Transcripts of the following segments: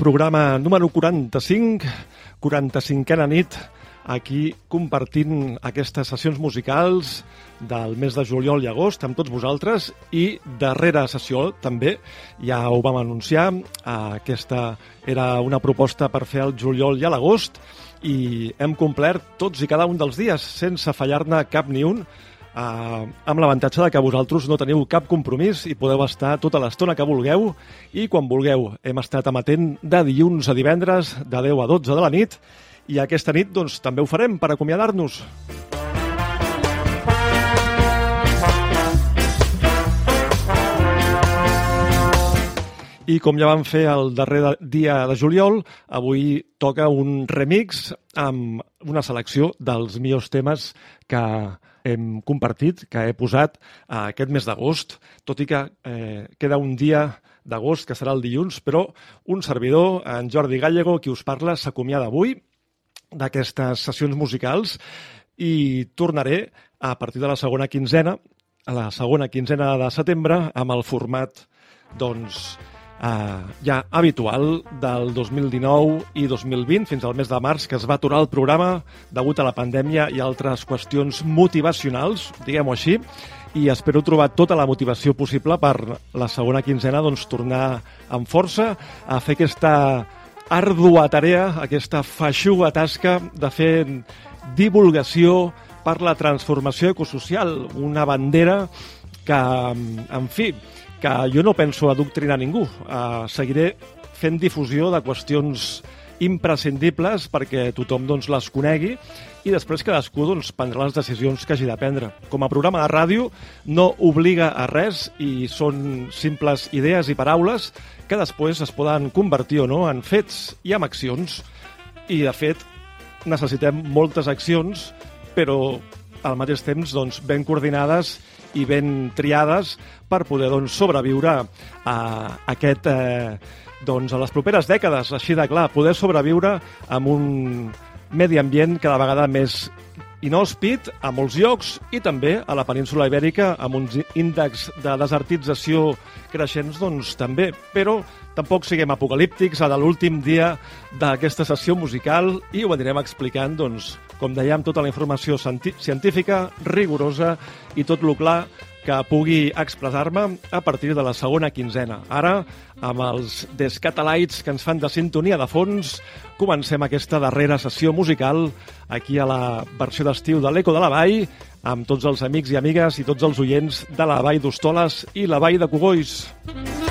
programa número 45, 45a nit, aquí compartint aquestes sessions musicals del mes de juliol i agost amb tots vosaltres. I darrera sessió també, ja ho vam anunciar, aquesta era una proposta per fer el juliol i l'agost i hem complert tots i cada un dels dies sense fallar-ne cap ni un Uh, amb l'avantatge de que vosaltres no teniu cap compromís i podeu estar tota l'estona que vulgueu i quan vulgueu. Hem estat amatent de dilluns a divendres, de 10 a 12 de la nit, i aquesta nit doncs, també ho farem per acomiadar-nos. I com ja vam fer el darrer dia de juliol, avui toca un remix amb una selecció dels millors temes que hem compartit, que he posat eh, aquest mes d'agost, tot i que eh, queda un dia d'agost, que serà el dilluns, però un servidor, en Jordi Gallego, qui us parla, s'acomiada avui d'aquestes sessions musicals i tornaré a partir de la segona quinzena, a la segona quinzena de setembre, amb el format doncs, eh, ja habitual del 2019 i 2020 fins al mes de març, que es va aturar el programa degut a la pandèmia i altres qüestions motivacionals, diguem-ho així, i espero trobar tota la motivació possible per la segona quinzena doncs, tornar amb força a fer aquesta ardua tarea, aquesta feixuga tasca de fer divulgació per la transformació ecosocial, una bandera que, en fi, que jo no penso adoctrinar ningú. Uh, seguiré fent difusió de qüestions imprescindibles perquè tothom doncs, les conegui i després cadascú doncs, prendrà les decisions que hagi de prendre. Com a programa de ràdio no obliga a res i són simples idees i paraules que després es poden convertir o no en fets i en accions. I, de fet, necessitem moltes accions, però al mateix temps doncs, ben coordinades i ben triades per poder doncs, sobreviure a aquest, eh, doncs, a les properes dècades, així de clar, poder sobreviure amb un medi ambient cada vegada més inhòspit a molts llocs i també a la península ibèrica amb uns índexs de desertització creixents doncs també, però tampoc siguem apocalíptics a l'últim dia d'aquesta sessió musical i ho anirem explicant doncs com dèiem, tota la informació científica, rigorosa i tot lo clar que pugui expressar-me a partir de la segona quinzena. Ara, amb els Descatalites que ens fan de sintonia de fons, comencem aquesta darrera sessió musical aquí a la versió d'estiu de l'Eco de la Vall, amb tots els amics i amigues i tots els oients de la Vall d'Hostoles i la Vall de Cogolls. Mm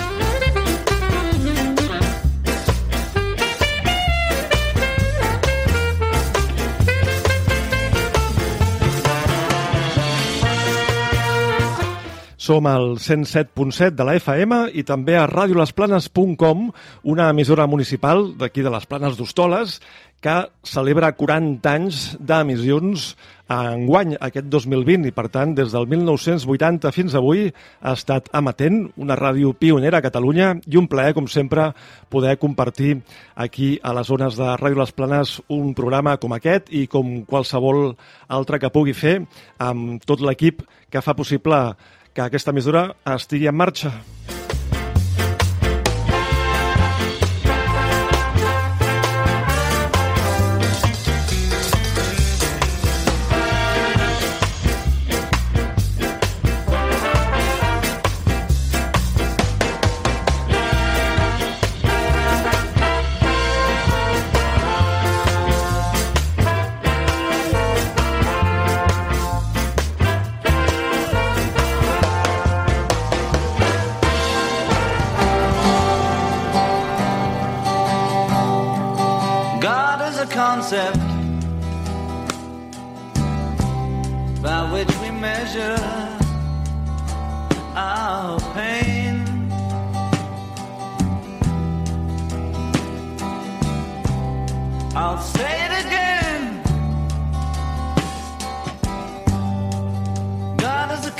Som al 107.7 de la FM i també a radiolesplanes.com, una emissora municipal d'aquí de les Planes d'Hostoles, que celebra 40 anys d'emissions enguany, aquest 2020, i per tant, des del 1980 fins avui ha estat amatent, una ràdio pionera a Catalunya, i un plaer, com sempre, poder compartir aquí a les zones de Ràdio Les Planes un programa com aquest i com qualsevol altre que pugui fer amb tot l'equip que fa possible que aquesta mesura estigui en marxa.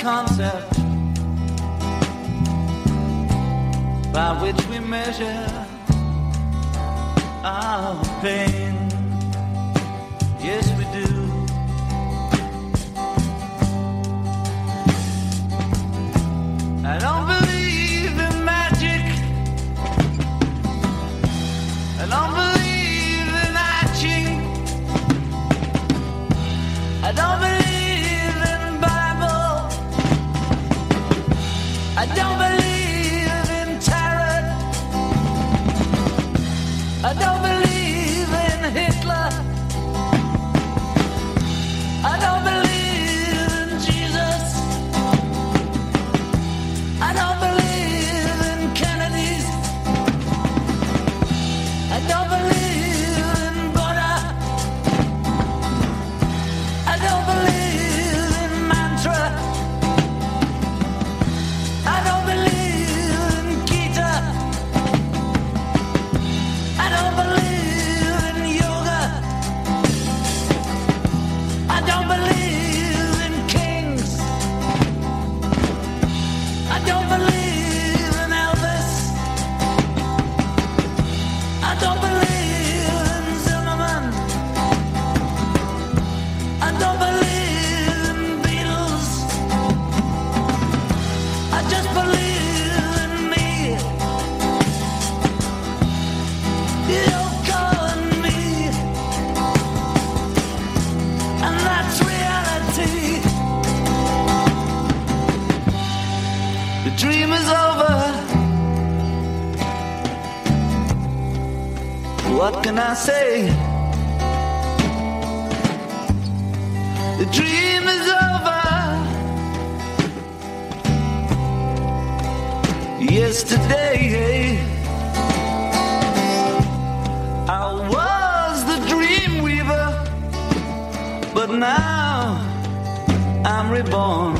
concept by which we measure our pain. Yes, we do. I don't believe in magic. I don't believe. I don't believe I say? The dream is over. Yesterday, I was the dream weaver, but now I'm reborn.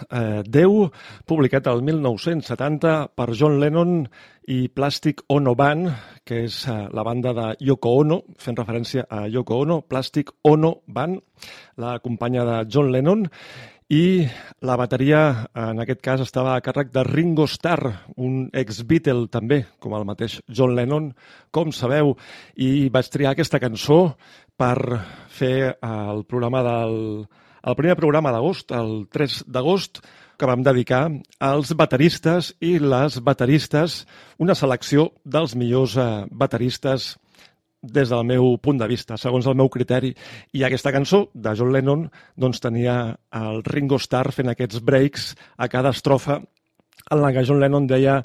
eh, Déu, publicat el 1970 per John Lennon i Plastic Ono Band, que és eh, la banda de Yoko Ono, fent referència a Yoko Ono, Plastic Ono Band, la companya de John Lennon, i la bateria, en aquest cas, estava a càrrec de Ringo Starr, un ex-Beatle també, com el mateix John Lennon, com sabeu, i vaig triar aquesta cançó per fer el programa del el primer programa d'agost, el 3 d'agost, que vam dedicar als bateristes i les bateristes, una selecció dels millors eh, bateristes des del meu punt de vista, segons el meu criteri. I aquesta cançó de John Lennon doncs, tenia el Ringo Starr fent aquests breaks a cada estrofa en la que John Lennon deia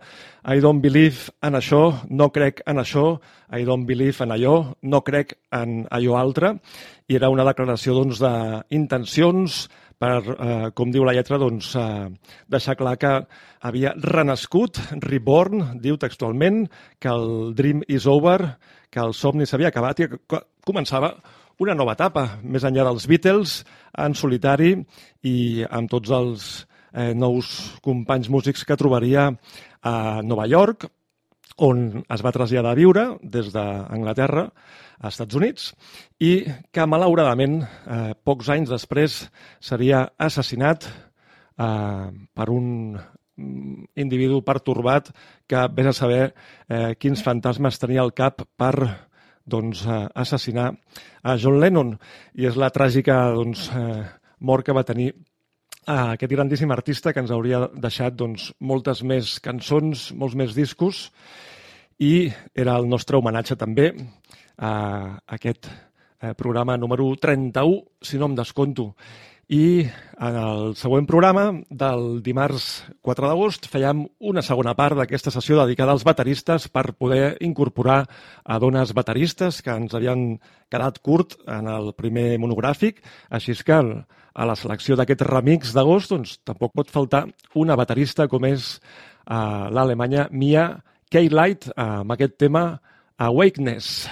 I don't believe en això, no crec en això, I don't believe en allò, no crec en allò altre, i era una declaració doncs, d'intencions per, eh, com diu la lletra, doncs, eh, deixar clar que havia renascut, reborn, diu textualment, que el dream is over, que el somni s'havia acabat i que començava una nova etapa, més enllà dels Beatles, en solitari i amb tots els eh, nous companys músics que trobaria a Nova York, on es va traslladar a viure des d'Anglaterra a Estats Units i que, malauradament, eh, pocs anys després seria assassinat eh, per un individu pertorbat que vés a saber eh, quins fantasmes tenia al cap per doncs, eh, assassinar a John Lennon. I és la tràgica doncs, eh, mort que va tenir a aquest grandíssim artista que ens hauria deixat doncs, moltes més cançons, molts més discos, i era el nostre homenatge també a aquest eh, programa número 31, si no em desconto. I en el següent programa, del dimarts 4 d'agost, fèiem una segona part d'aquesta sessió dedicada als bateristes per poder incorporar a dones bateristes que ens havien quedat curt en el primer monogràfic. Així és que a la selecció d'aquest remix d'agost doncs, tampoc pot faltar una baterista com és uh, l'alemanya Mia K-Light uh, amb aquest tema Awakeness.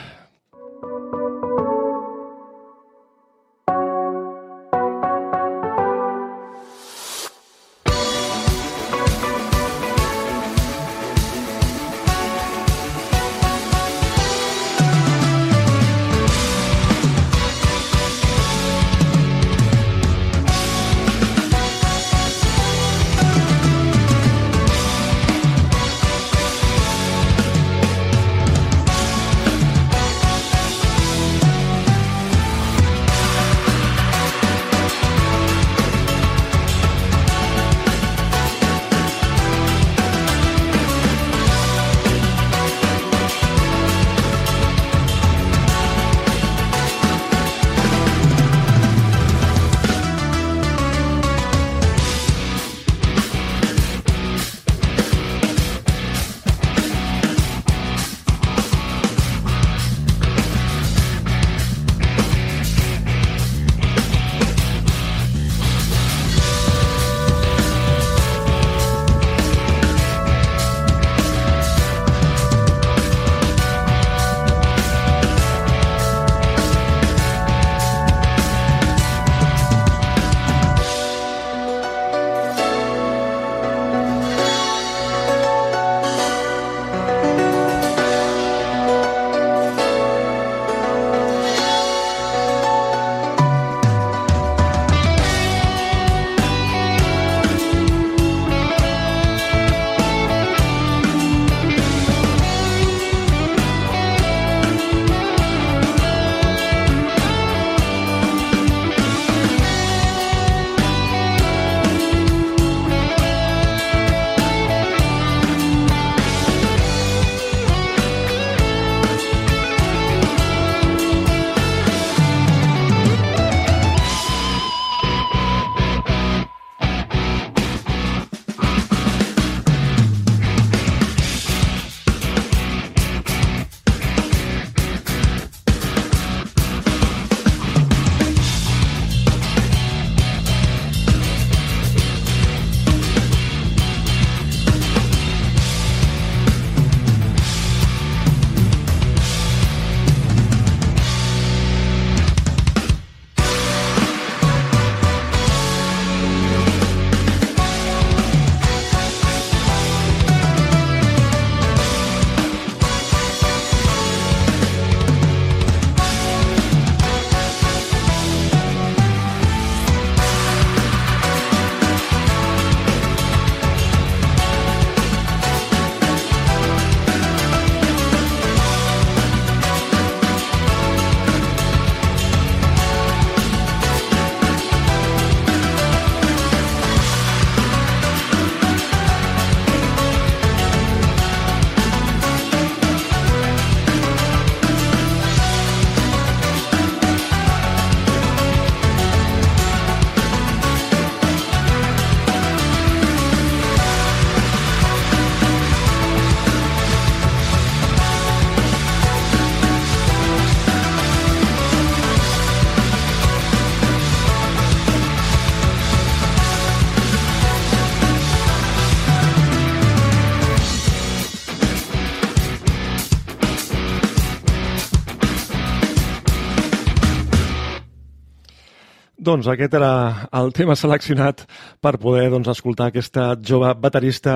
Doncs aquest era el tema seleccionat per poder doncs, escoltar aquesta jove baterista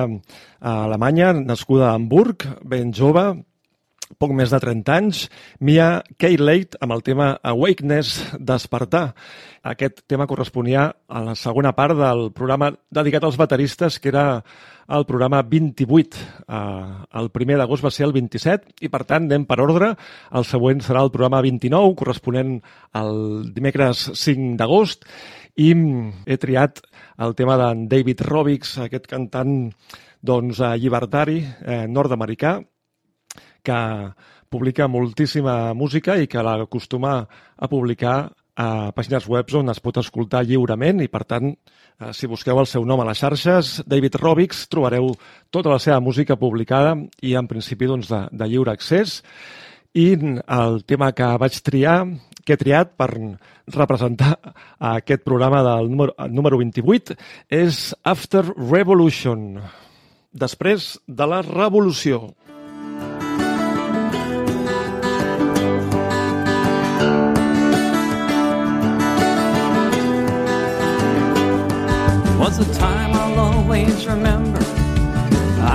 alemanya, nascuda a Hamburg, ben jove, poc més de 30 anys, Mia K. Late amb el tema Awakeness, Despertar. Aquest tema corresponia a la segona part del programa dedicat als bateristes, que era el programa 28. Eh, el primer d'agost va ser el 27 i, per tant, anem per ordre. El següent serà el programa 29, corresponent al dimecres 5 d'agost. I he triat el tema d'en David Robbix, aquest cantant doncs, llibertari eh, nord-americà, que publica moltíssima música i que l'acostuma a publicar a pàgines web on es pot escoltar lliurement i, per tant, eh, si busqueu el seu nom a les xarxes, David Robix, trobareu tota la seva música publicada i, en principi, doncs, de, de lliure accés. I el tema que vaig triar, que he triat per representar aquest programa del número, número 28, és After Revolution, després de la revolució. Was a time I'll always remember.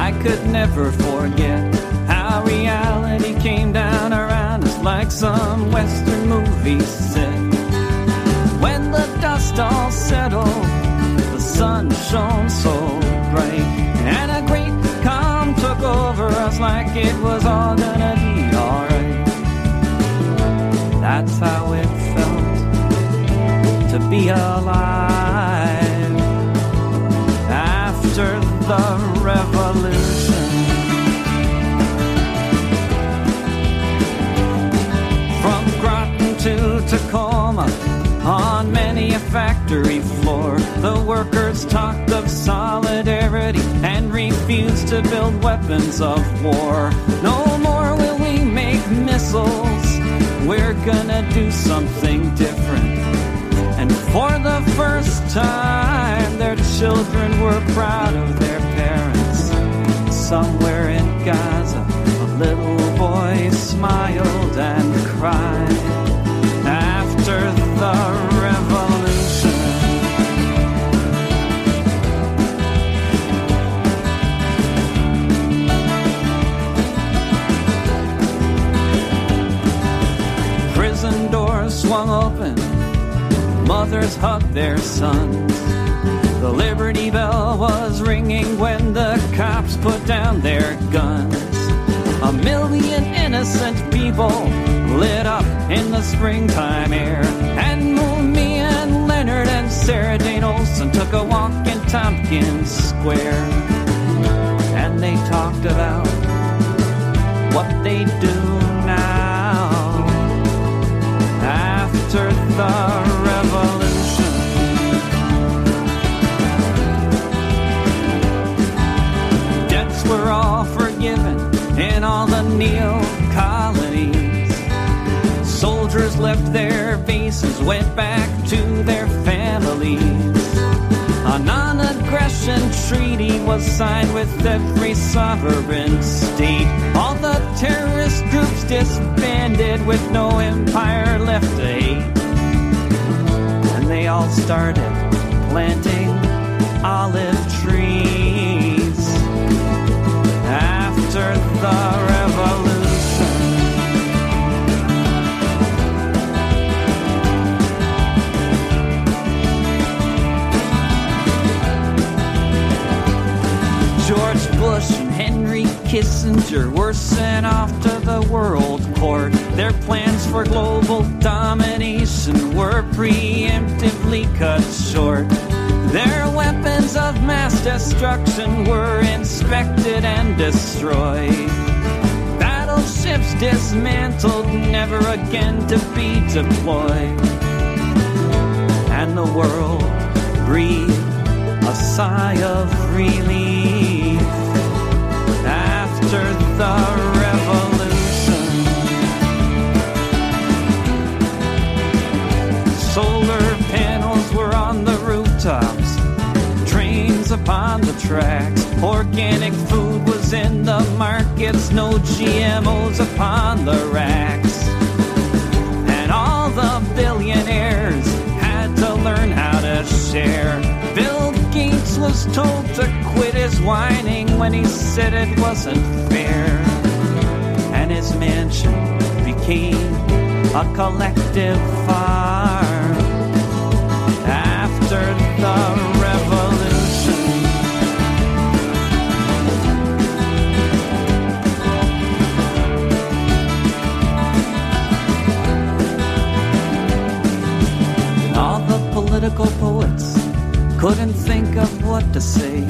I could never forget how reality came down around us like some Western movie set. When the dust all settled, the sun shone so bright, and a great calm took over us like it was all gonna be alright. That's how it felt to be alive factory floor, the workers talked of solidarity and refused to build weapons of war. No more will we make missiles, we're gonna do something different. And for the first time, their children were proud of their parents. Somewhere in Gaza, a little boy smiled and cried mothers hugged their sons. The Liberty Bell was ringing when the cops put down their guns. A million innocent people lit up in the springtime air. And me and Leonard and Sarah Jane Olson took a walk in Tompkins Square. And they talked about what they'd do neo colonies. Soldiers left their bases, went back to their families. A non aggression treaty was signed with every sovereign state. All the terrorist groups disbanded with no empire left to hate and they all started planting olive trees the revolution. George Bush and Henry Kissinger were sent off to the World Court. Their plans for global domination were preemptively cut short. Their weapons of mass destruction were inspected and destroyed. Battleships dismantled, never again to be deployed. And the world breathed a sigh of relief after the upon the tracks. Organic food was in the markets, no GMOs upon the racks. And all the billionaires had to learn how to share. Bill Gates was told to quit his whining when he said it wasn't fair. And his mansion became a collective farm. After the political poets couldn't think of what to say.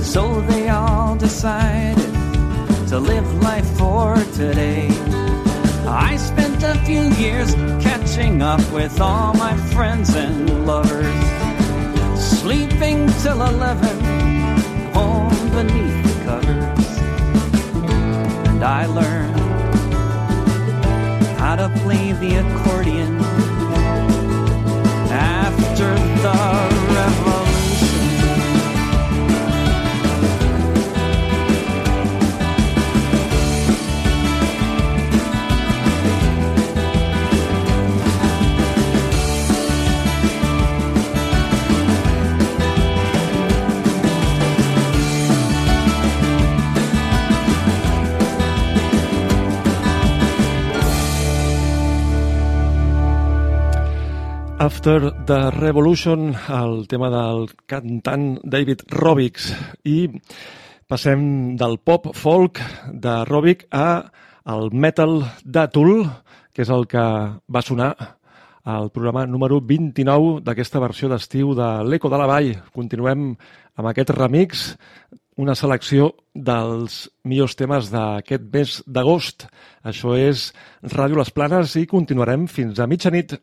So they all decided to live life for today. I spent a few years catching up with all my friends and lovers, sleeping till 11, home beneath the covers. And I learned how to play the accordion the After the Revolution, el tema del cantant David Robbix. I passem del pop folk de Robbix a el metal d'Atul, que és el que va sonar al programa número 29 d'aquesta versió d'estiu de l'Eco de la Vall. Continuem amb aquest remix, una selecció dels millors temes d'aquest mes d'agost. Això és Ràdio Les Planes i continuarem fins a mitjanit.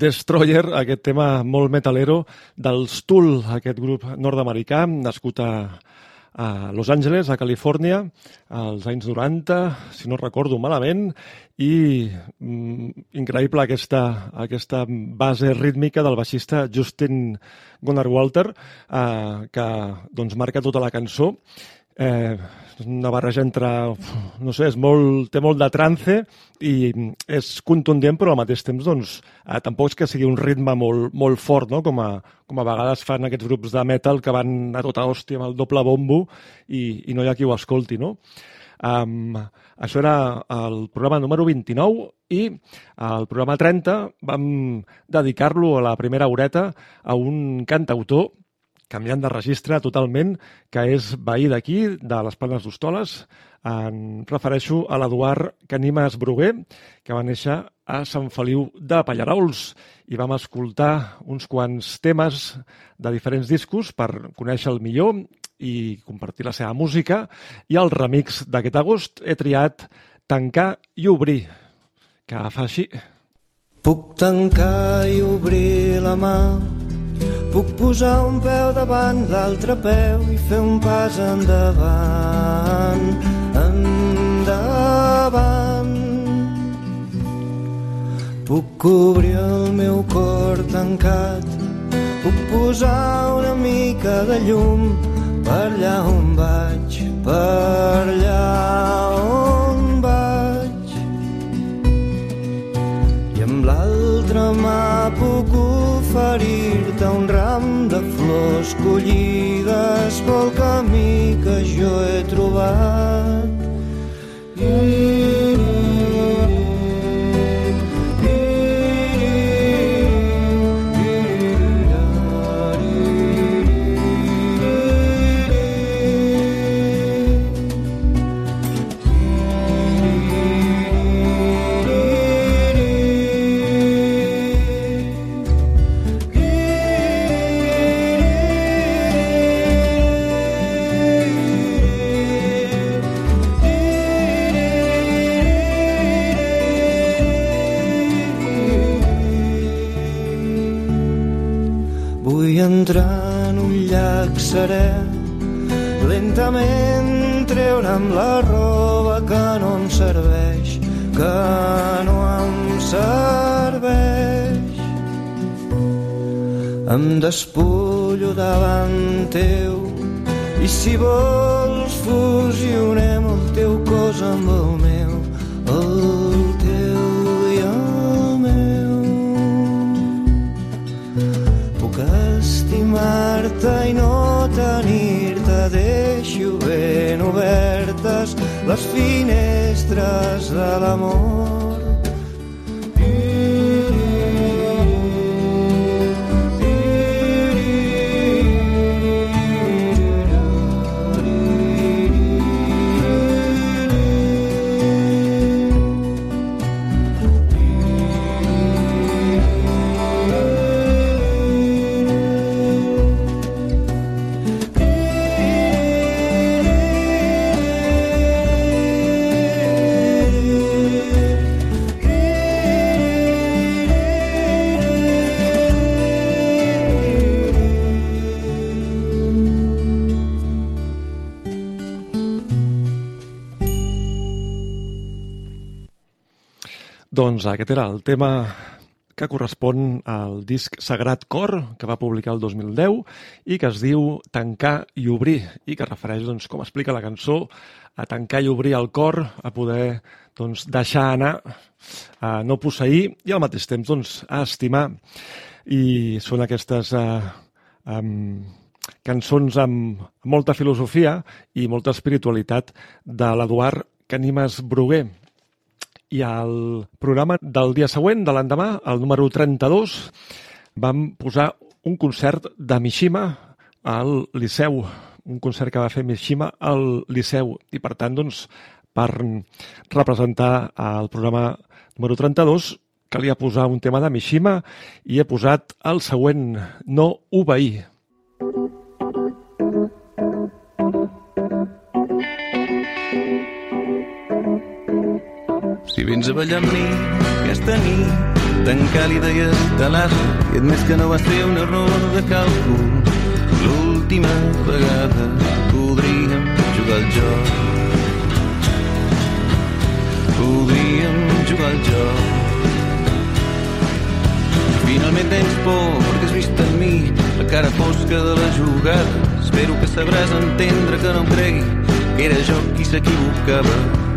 Destroyer, aquest tema molt metalero dels Tool, aquest grup nord-americà, nascut a, a Los Angeles, a Califòrnia, als anys 90, si no recordo malament, i mm, increïble aquesta, aquesta base rítmica del baixista Justin Gunnar Walter, eh, que doncs, marca tota la cançó. Eh, una barreja entre, no sé, és molt, té molt de trance i és contundent, però al mateix temps doncs, eh, tampoc és que sigui un ritme molt, molt fort, no? com, a, com a vegades fan aquests grups de metal que van a tota hòstia amb el doble bombo i, i no hi ha qui ho escolti. No? Um, això era el programa número 29 i al programa 30 vam dedicar-lo a la primera horeta a un cantautor canviant de registre totalment, que és veí d'aquí, de les Planes d'Hostoles. En refereixo a l'Eduard Canimes Bruguer, que va néixer a Sant Feliu de Pallarols i vam escoltar uns quants temes de diferents discos per conèixer el millor i compartir la seva música i el remix d'aquest agost he triat Tancar i Obrir, que fa així. Puc tancar i obrir la mà Puc posar un peu davant l'altre peu i fer un pas endavant, endavant. Puc obrir el meu cor tancat, puc posar una mica de llum per allà on vaig, per allà on vaig. I amb l'altra mà puc oferir-te un ram de flors collides pel camí que jo he trobat. I entrar en un llac serè. Lentament treure'm la roba que no em serveix que no em serveix. Em despullo davant teu i si vols fusionem el teu cos amb el meu. El estimar-te i no tenir-te. Deixo ben obertes les finestres de l'amor Doncs aquest era el tema que correspon al disc Sagrat Cor, que va publicar el 2010 i que es diu Tancar i obrir, i que refereix, doncs, com explica la cançó, a tancar i obrir el cor, a poder doncs, deixar anar, a no posseir i al mateix temps doncs, a estimar. I són aquestes eh, um, cançons amb molta filosofia i molta espiritualitat de l'Eduard Canimes Bruguer, i al programa del dia següent, de l'endemà, el número 32, vam posar un concert de Mishima al Liceu, un concert que va fer Mishima al Liceu. I per tant, doncs, per representar el programa número 32, calia posar un tema de Mishima i he posat el següent, No obeir. Si vens a ballar amb mi aquesta nit tancar deies de l'asa i et més que no va ser un error de càlcul. L'última vegada podríem jugar al joc. Podríem jugar al joc. Finalment tens por perquè has vist en mi la cara fosca de la jugada. Espero que sabràs entendre que no em cregui que era jo qui s'equivocava.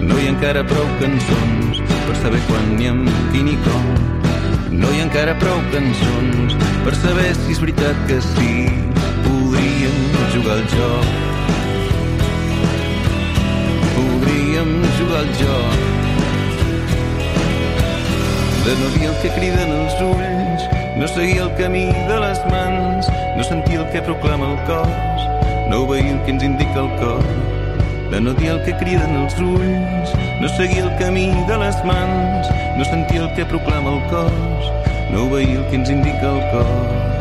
No hi ha encara prou cançons per saber quan i amb qui ni com. No hi ha encara prou cançons per saber si és veritat que sí. Podríem jugar al joc. Podríem jugar al joc. De no dir el que criden els ulls, no seguir el camí de les mans, no sentir el que proclama el cos, no obeir el que ens indica el cor. De no dir el que criden els ulls, no seguir el camí de les mans, no sentir el que proclama el cos, no obeir el que ens indica el cor.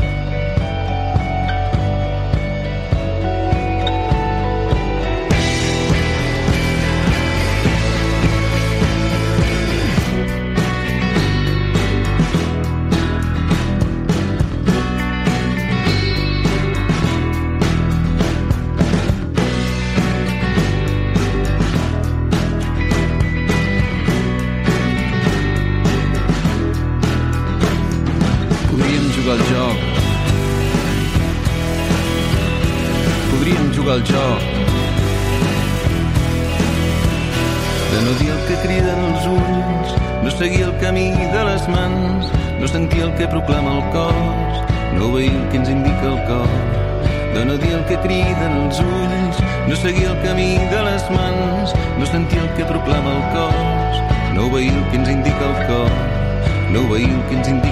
No obeir el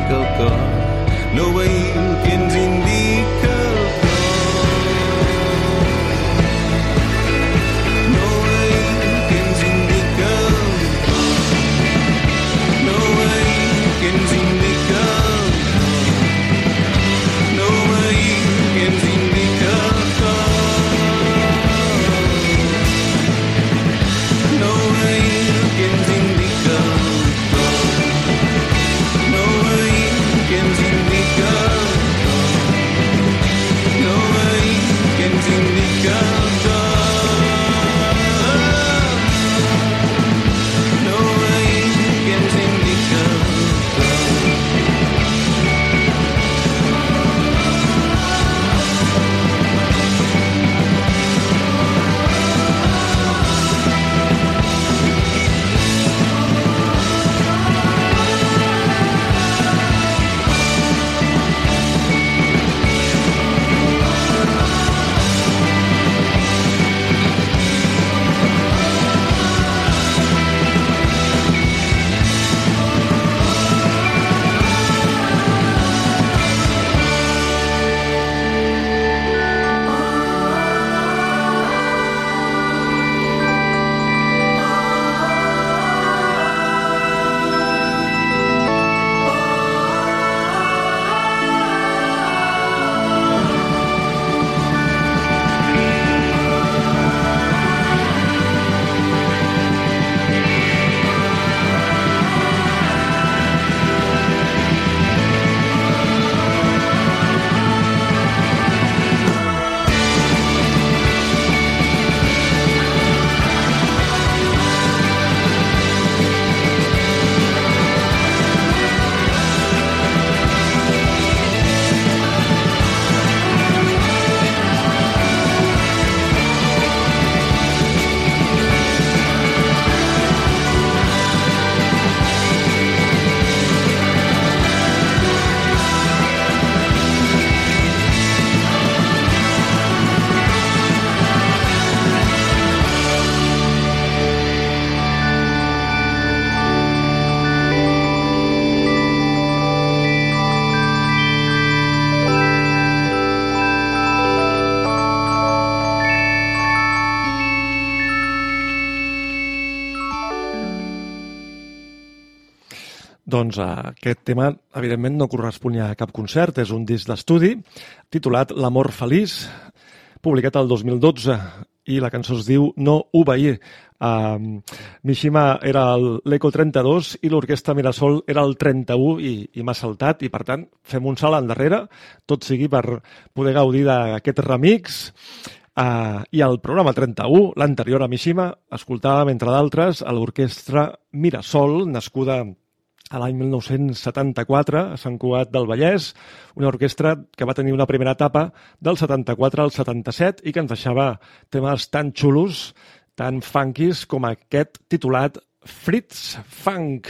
Doncs eh, aquest tema, evidentment, no corresponia a cap concert, és un disc d'estudi titulat L'amor feliç, publicat el 2012 i la cançó es diu No obeir. Uh, Mishima era l'Eco 32 i l'Orquestra Mirasol era el 31 i, i m'ha saltat i per tant fem un salt endarrere, tot sigui per poder gaudir d'aquest remix uh, i el programa 31, l'anterior a Mishima, escoltàvem entre d'altres a l'Orquestra Mirasol, nascuda a l'any 1974 a Sant Cugat del Vallès, una orquestra que va tenir una primera etapa del 74 al 77 i que ens deixava temes tan xulos tan funkis com aquest titulat Fritz Funk.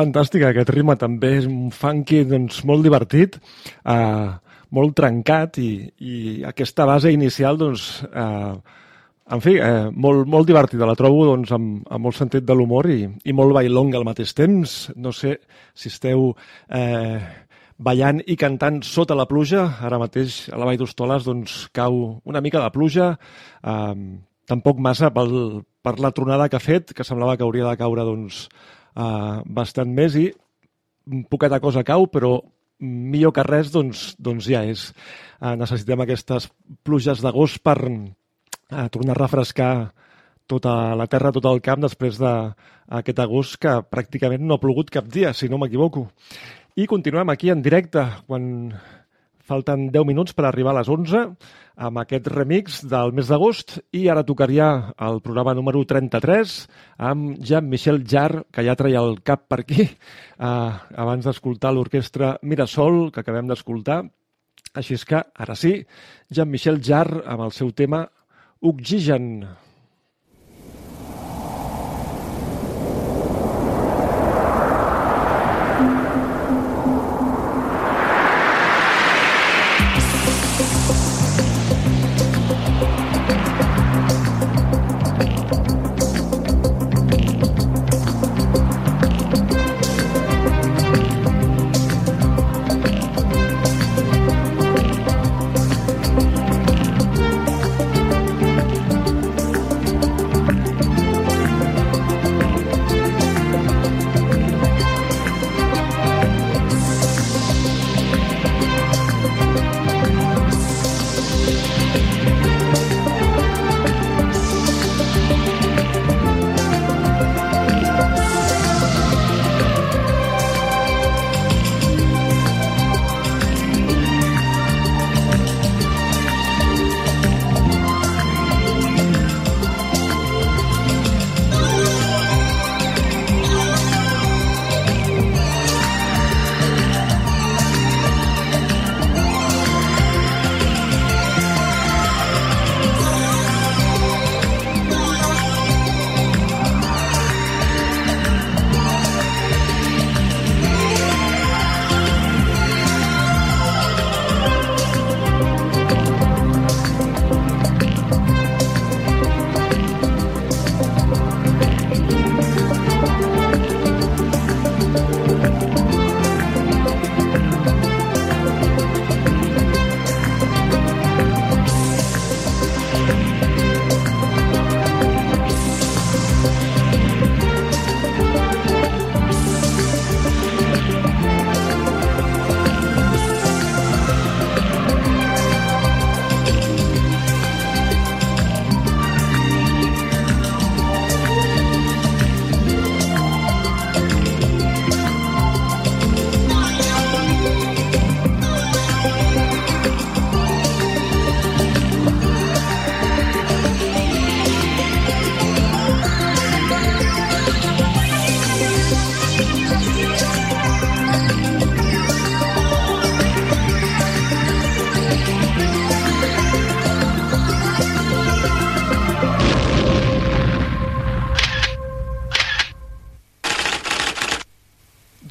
Fantàstic aquest ritme, també és un funky doncs, molt divertit, eh, molt trencat i, i aquesta base inicial doncs, eh, en fi, eh, molt, molt divertida. La trobo doncs, amb, amb molt sentit de l'humor i, i molt bailonga al mateix temps. No sé si esteu eh, ballant i cantant sota la pluja. Ara mateix a la Vall d'Hostoles doncs, cau una mica de pluja, eh, tampoc massa pel, per la tronada que ha fet, que semblava que hauria de caure doncs, eh, bastant més i poqueta cosa cau, però millor que res doncs, doncs ja és. Eh, necessitem aquestes pluges d'agost per eh, tornar a refrescar tota la terra, tot el camp, després d'aquest agost que pràcticament no ha plogut cap dia, si no m'equivoco. I continuem aquí en directe, quan falten 10 minuts per arribar a les 11 amb aquest remix del mes d'agost i ara tocaria el programa número 33 amb Jean-Michel Jarre, que ja traia el cap per aquí, eh, abans d'escoltar l'orquestra Mirasol, que acabem d'escoltar. Així és que, ara sí, Jean-Michel Jarre amb el seu tema Oxigen. Oxigen.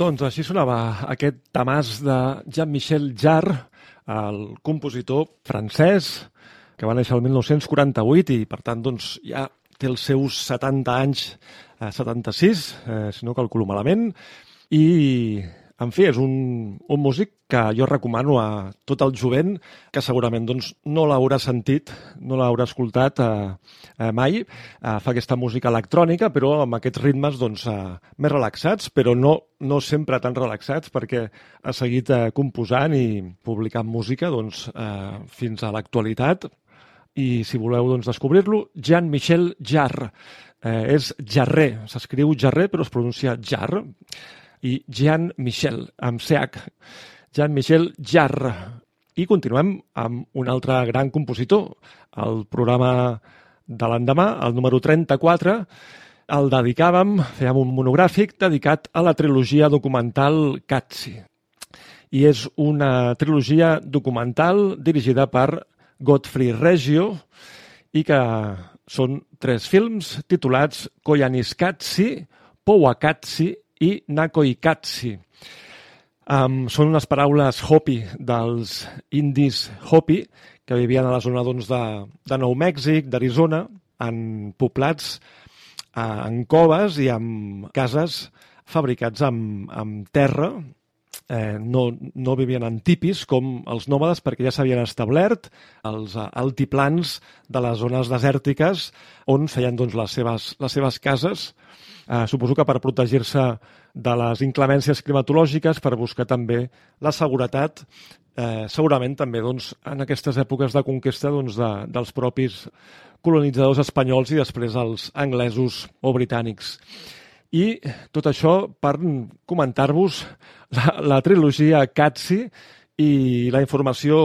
Doncs així sonava aquest tamàs de Jean-Michel Jarre, el compositor francès, que va néixer el 1948 i, per tant, doncs, ja té els seus 70 anys, eh, 76, eh, si no calculo malament, i en fi, és un, un músic que jo recomano a tot el jovent que segurament doncs, no l'haurà sentit, no l'haurà escoltat eh, eh, mai. Eh, fa aquesta música electrònica, però amb aquests ritmes doncs, eh, més relaxats, però no, no sempre tan relaxats, perquè ha seguit eh, composant i publicant música doncs, eh, fins a l'actualitat. I si voleu doncs, descobrir-lo, Jean-Michel Jarre. Eh, és Jarre, s'escriu Jarre, però es pronuncia Jarre i Jean Michel, amb CH. Jean Michel Jarre. I continuem amb un altre gran compositor. El programa de l'endemà, el número 34, el dedicàvem, fèiem un monogràfic dedicat a la trilogia documental Catsi. I és una trilogia documental dirigida per Godfrey Reggio i que són tres films titulats Koyaanisqatsi, Powakatsi i Nakoikatsi. Um, són unes paraules Hopi dels indis Hopi que vivien a la zona doncs, de, de Nou Mèxic, d'Arizona, en poblats, uh, en coves i en cases fabricats amb, amb terra, eh, no, no vivien en tipis com els nòmades perquè ja s'havien establert els eh, altiplans de les zones desèrtiques on feien doncs, les, seves, les seves cases. Eh, suposo que per protegir-se de les inclemències climatològiques, per buscar també la seguretat, eh, segurament també doncs, en aquestes èpoques de conquesta doncs, de, dels propis colonitzadors espanyols i després els anglesos o britànics. I tot això per comentar-vos la, la trilogia Catsi i la informació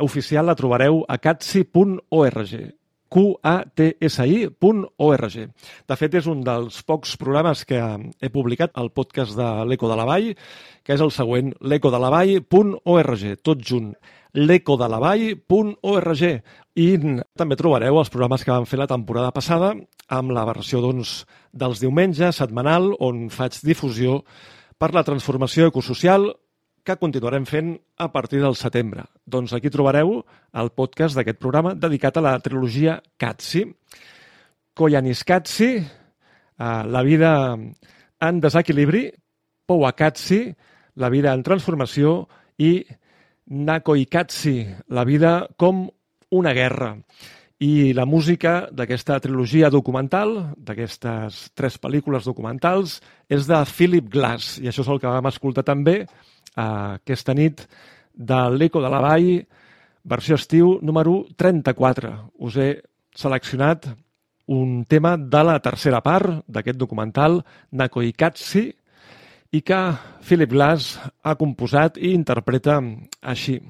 oficial la trobareu a catsi.org qatsi.org. De fet, és un dels pocs programes que he publicat al podcast de l'Eco de la Vall, que és el següent, l'ecodelavall.org, tot junt l'ecodelavall.org i també trobareu els programes que vam fer la temporada passada amb la versió doncs, dels diumenges, setmanal, on faig difusió per la transformació ecosocial que continuarem fent a partir del setembre. Doncs aquí trobareu el podcast d'aquest programa dedicat a la trilogia Katsi. Koyaanisqatsi, eh, la vida en desequilibri, Pouakatsi, la vida en transformació i Nakoikatsi, la vida com una guerra. I la música d'aquesta trilogia documental, d'aquestes tres pel·lícules documentals, és de Philip Glass, i això és el que vam escoltar també aquesta nit de l'Eco de la Vall, versió estiu número 34. Us he seleccionat un tema de la tercera part d'aquest documental, Nakoikatsi, i que Philip Glass ha composat i interpreta així.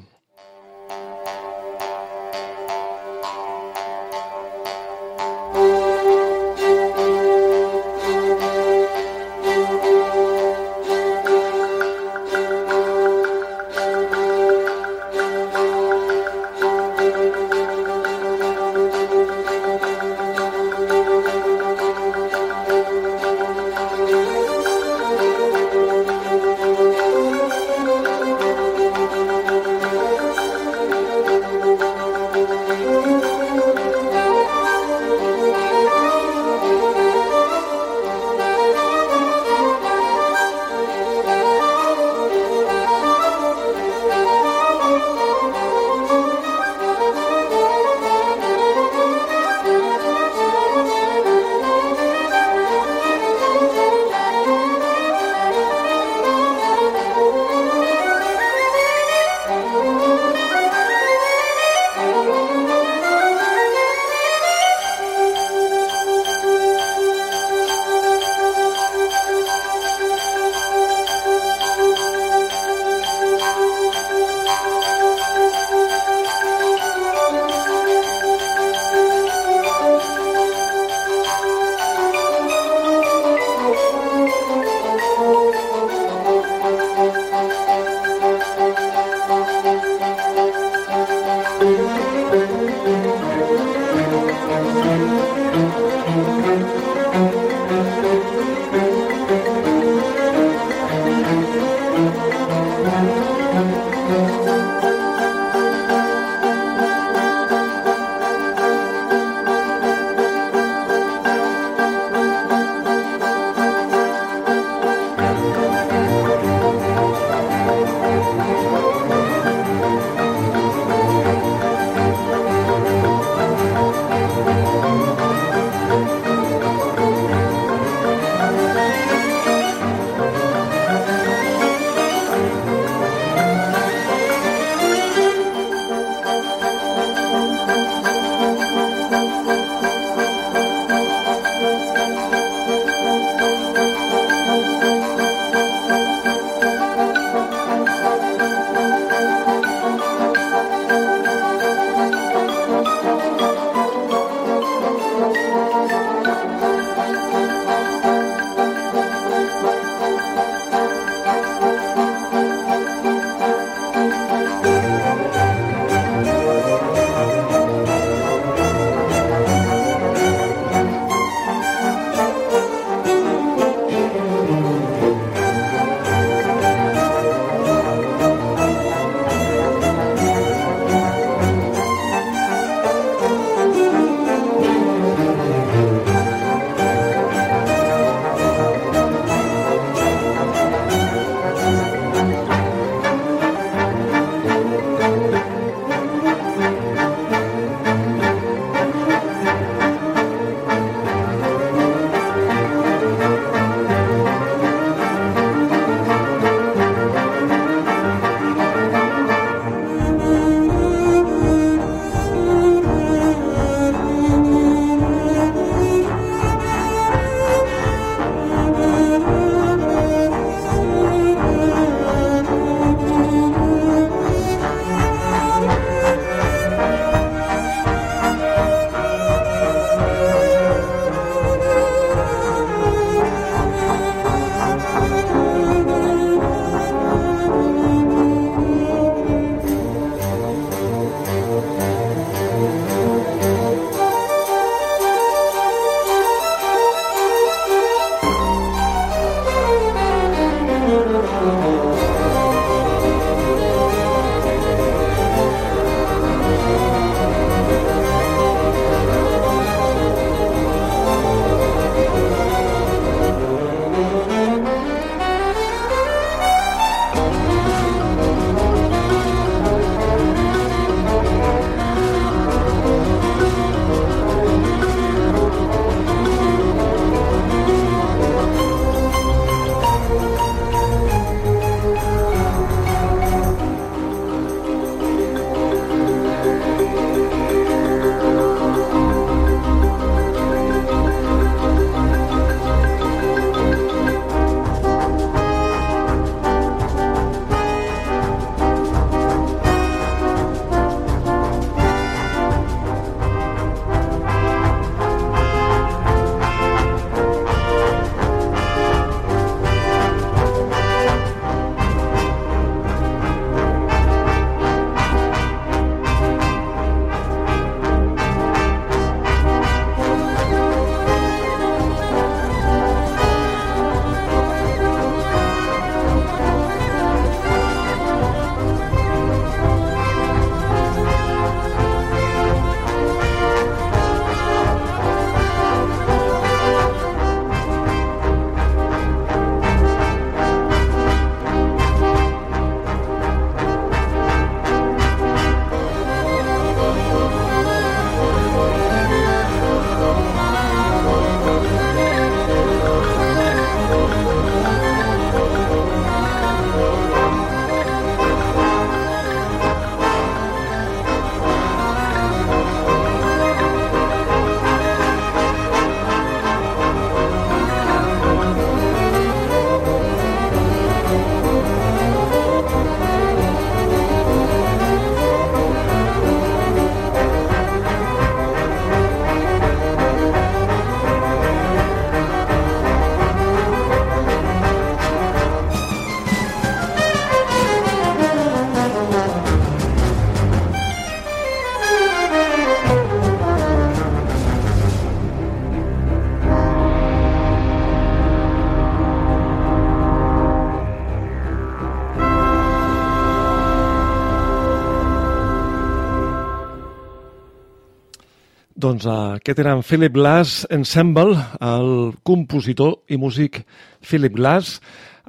Doncs aquest era en Philip Glass Ensemble, el compositor i músic Philip Glass,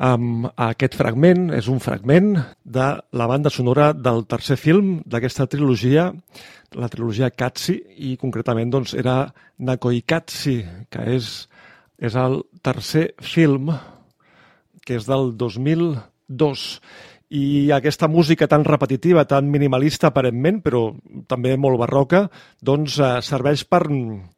amb aquest fragment, és un fragment de la banda sonora del tercer film d'aquesta trilogia, la trilogia Katsi, i concretament doncs, era Nakoi Katsi, que és, és el tercer film, que és del 2002 i aquesta música tan repetitiva, tan minimalista aparentment, però també molt barroca, doncs eh, serveix per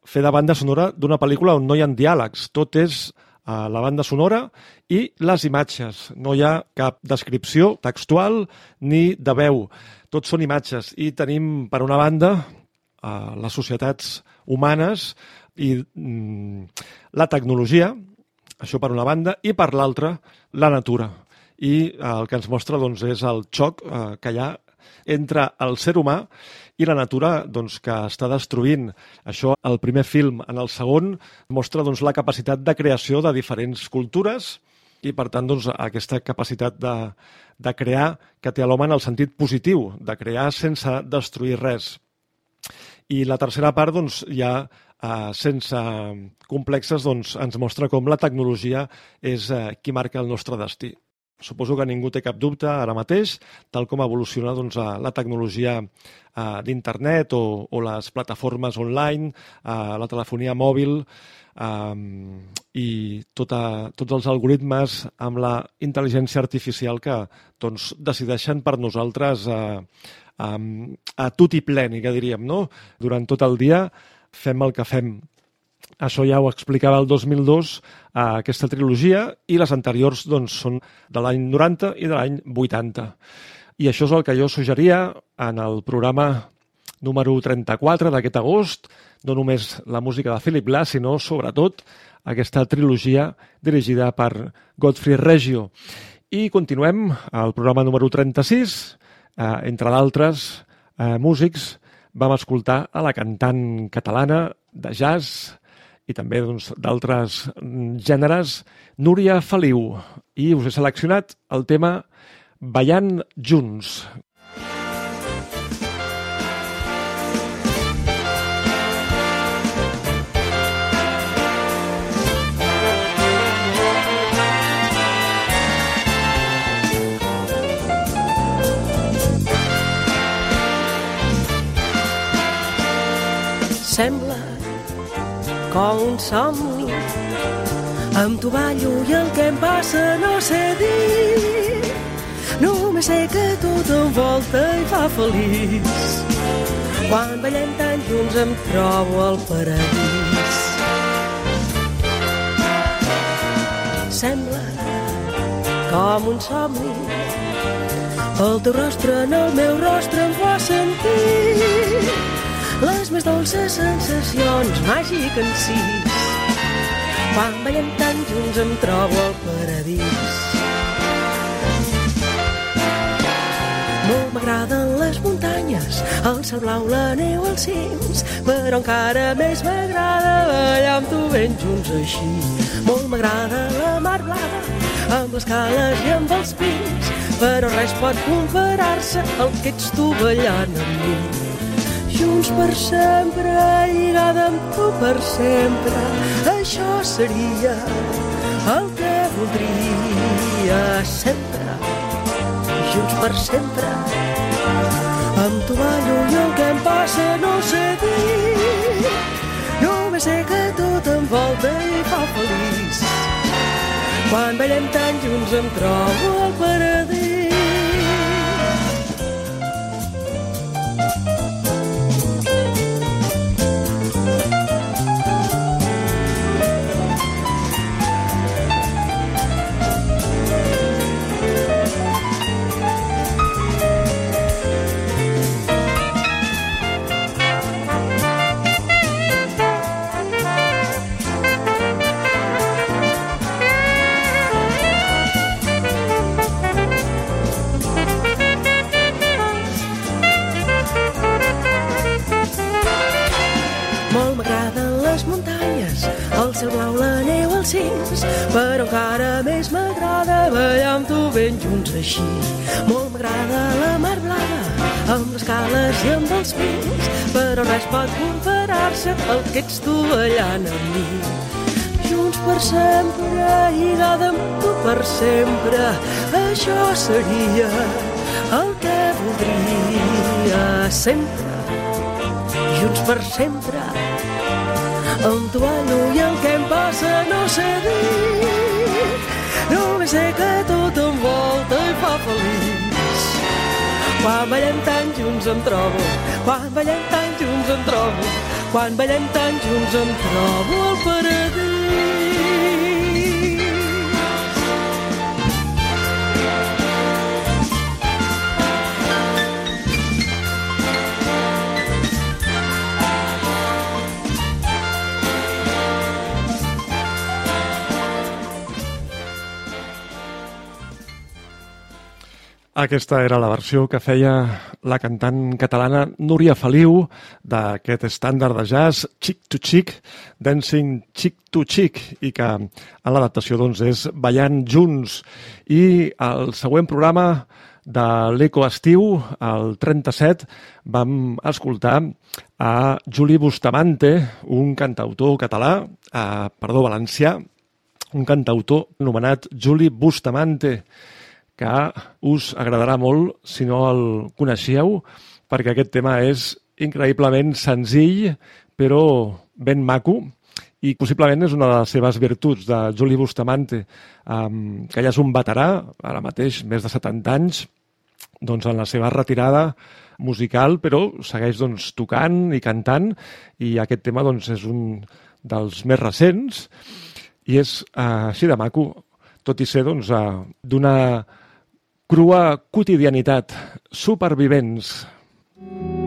fer de banda sonora d'una pel·lícula on no hi ha diàlegs. Tot és eh, la banda sonora i les imatges. No hi ha cap descripció textual ni de veu. Tot són imatges. I tenim, per una banda, eh, les societats humanes i mm, la tecnologia, això per una banda, i per l'altra, la natura i eh, el que ens mostra doncs, és el xoc eh, que hi ha entre el ser humà i la natura doncs, que està destruint. Això, el primer film. En el segon, mostra doncs, la capacitat de creació de diferents cultures i, per tant, doncs, aquesta capacitat de, de crear que té l'home en el sentit positiu, de crear sense destruir res. I la tercera part, doncs, ja eh, sense complexes, doncs, ens mostra com la tecnologia és eh, qui marca el nostre destí. Suposo que ningú té cap dubte ara mateix, tal com evoluciona doncs, la tecnologia eh, d'internet o, o les plataformes online, eh, la telefonia mòbil eh, i tota, tots els algoritmes amb la intel·ligència artificial que doncs, decideixen per nosaltres eh, eh, a tot i pleni, que diríem, no? Durant tot el dia fem el que fem això ja ho explicava el 2002, eh, aquesta trilogia, i les anteriors doncs, són de l'any 90 i de l'any 80. I això és el que jo suggeria en el programa número 34 d'aquest agost, no només la música de Philip Glass, sinó sobretot aquesta trilogia dirigida per Godfrey Reggio. I continuem al programa número 36, eh, entre d'altres eh, músics, vam escoltar a la cantant catalana de jazz, i també doncs, d'altres doncs, gèneres, Núria Feliu. I us he seleccionat el tema Ballant Junts, Sembla com un somni. Amb tu ballo i el que em passa no sé dir. Només sé que tot envolta i fa feliç. Quan ballem tan junts em trobo al paradís. Sembla com un somni. El teu rostre en el meu rostre em fa sentir les més dolces sensacions, màgic en sis. Quan ballem tan junts em trobo al paradís. Molt m'agraden les muntanyes, el cel blau, la neu, els cims, però encara més m'agrada ballar amb tu ben junts així. Molt m'agrada la mar blava, amb les cales i amb els pins, però res pot comparar-se al que ets tu ballant amb mi junts per sempre, lligada amb tu per sempre. Això seria el que voldria sempre, junts per sempre. Amb tu ballo i el que em passa no sé dir. Només sé que tot em volta i fa feliç. Quan ballem tan junts em trobo al paradís. Però encara més m'agrada ballar amb tu ben junts així. Molt m'agrada la mar blava, amb les cales i amb els pins, però res pot comparar-se al que ets tu ballant amb mi. Junts per sempre, lligada amb tu per sempre, això seria el que voldria sempre. Junts per sempre, amb tu i el que em passa no sé dir. Només sé que tot envolta i fa feliç. Quan ballem tan junts em trobo, quan ballem tan junts em trobo, quan ballem tan junts em trobo al paradís. Aquesta era la versió que feia la cantant catalana Núria Feliu d'aquest estàndard de jazz Chick to Chick, Dancing Chick to Chick, i que en l'adaptació doncs, és Ballant Junts. I el següent programa de l'Eco Estiu, el 37, vam escoltar a Juli Bustamante, un cantautor català, eh, perdó, valencià, un cantautor anomenat Juli Bustamante, que us agradarà molt si no el coneixeu, perquè aquest tema és increïblement senzill, però ben maco, i possiblement és una de les seves virtuts de Juli Bustamante, um, que ja és un veterà, ara mateix més de 70 anys, doncs en la seva retirada musical, però segueix doncs, tocant i cantant, i aquest tema doncs, és un dels més recents, i és uh, així de maco, tot i ser doncs, uh, d'una crua quotidianitat, supervivents. Venen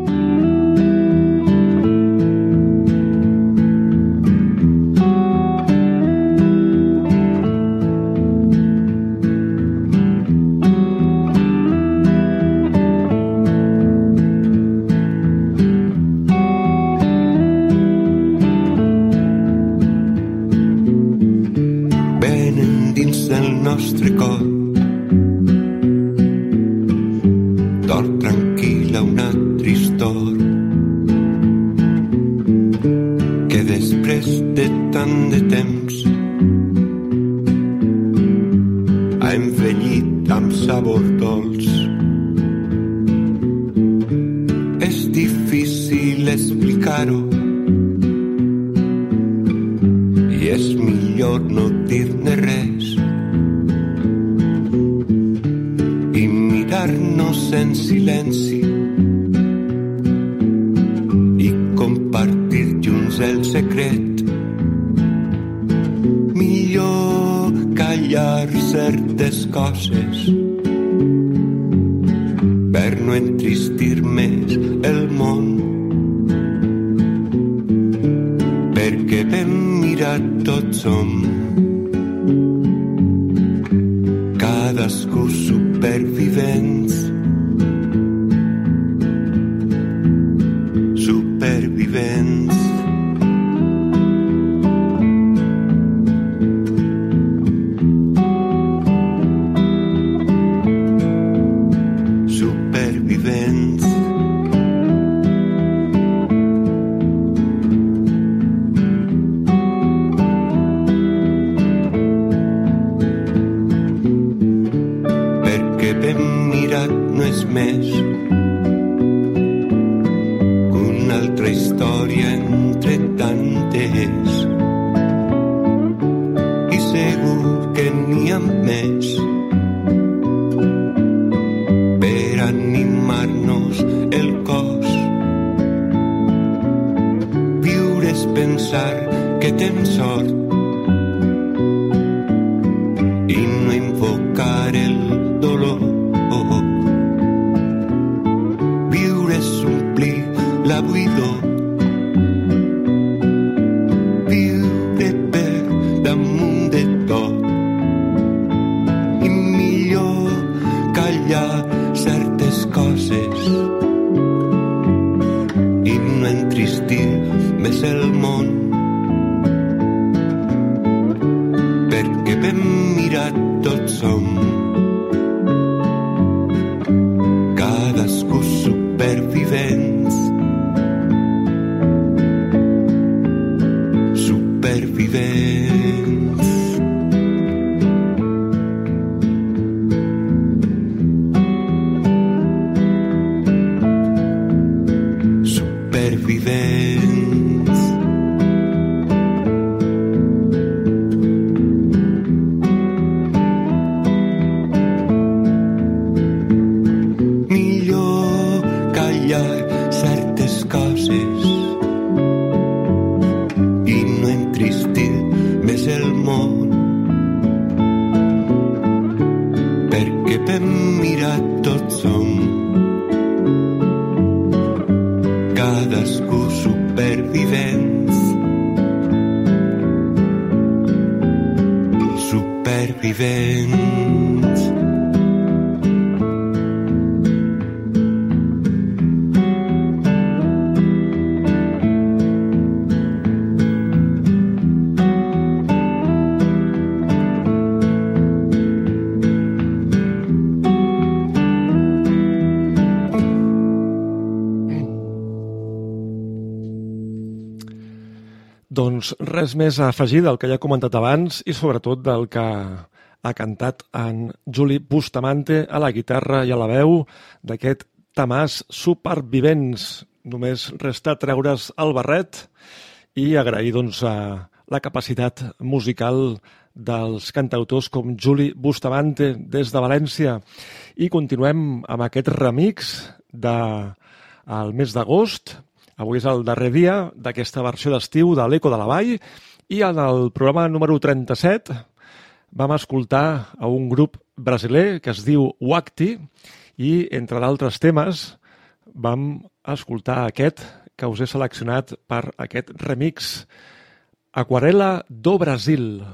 pensar que tens sort res més a afegir del que ja he comentat abans i sobretot del que ha cantat en Juli Bustamante a la guitarra i a la veu d'aquest Tamàs Supervivents. Només resta treure's el barret i agrair doncs, la capacitat musical dels cantautors com Juli Bustamante des de València. I continuem amb aquest remix de, mes d'agost, Avui és el darrer dia d'aquesta versió d'estiu de l'Eco de la Vall i en el programa número 37 vam escoltar a un grup brasiler que es diu Wakti i, entre d'altres temes, vam escoltar aquest que us he seleccionat per aquest remix Aquarela do Brasil.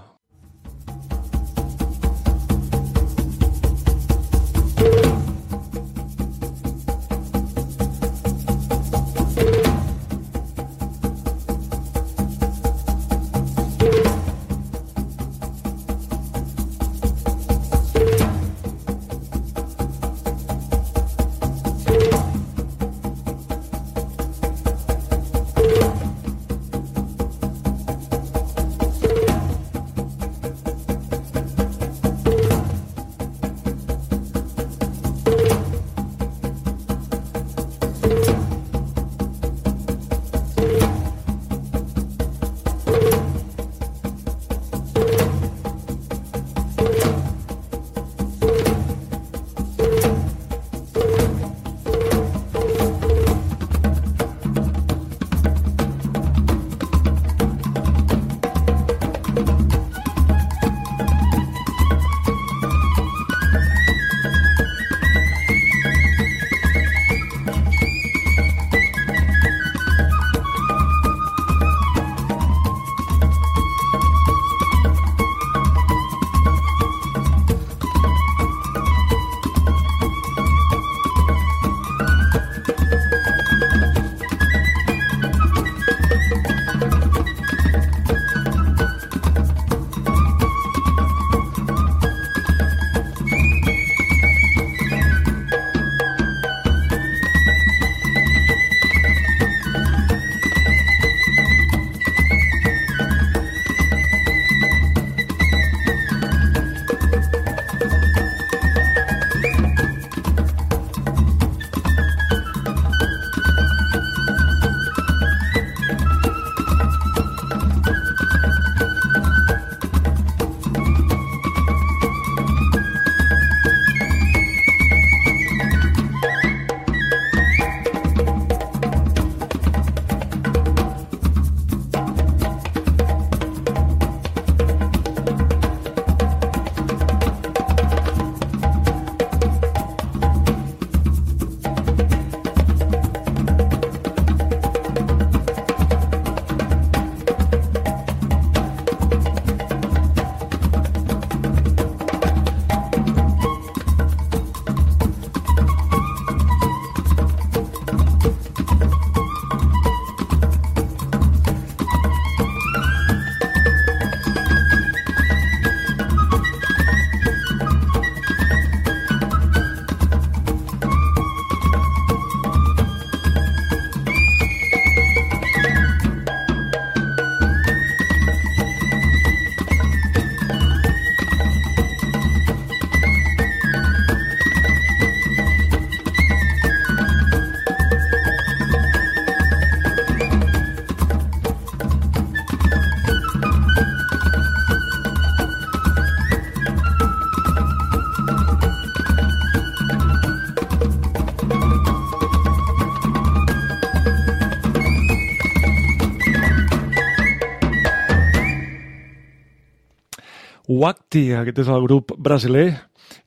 Wakti, aquest és el grup brasiler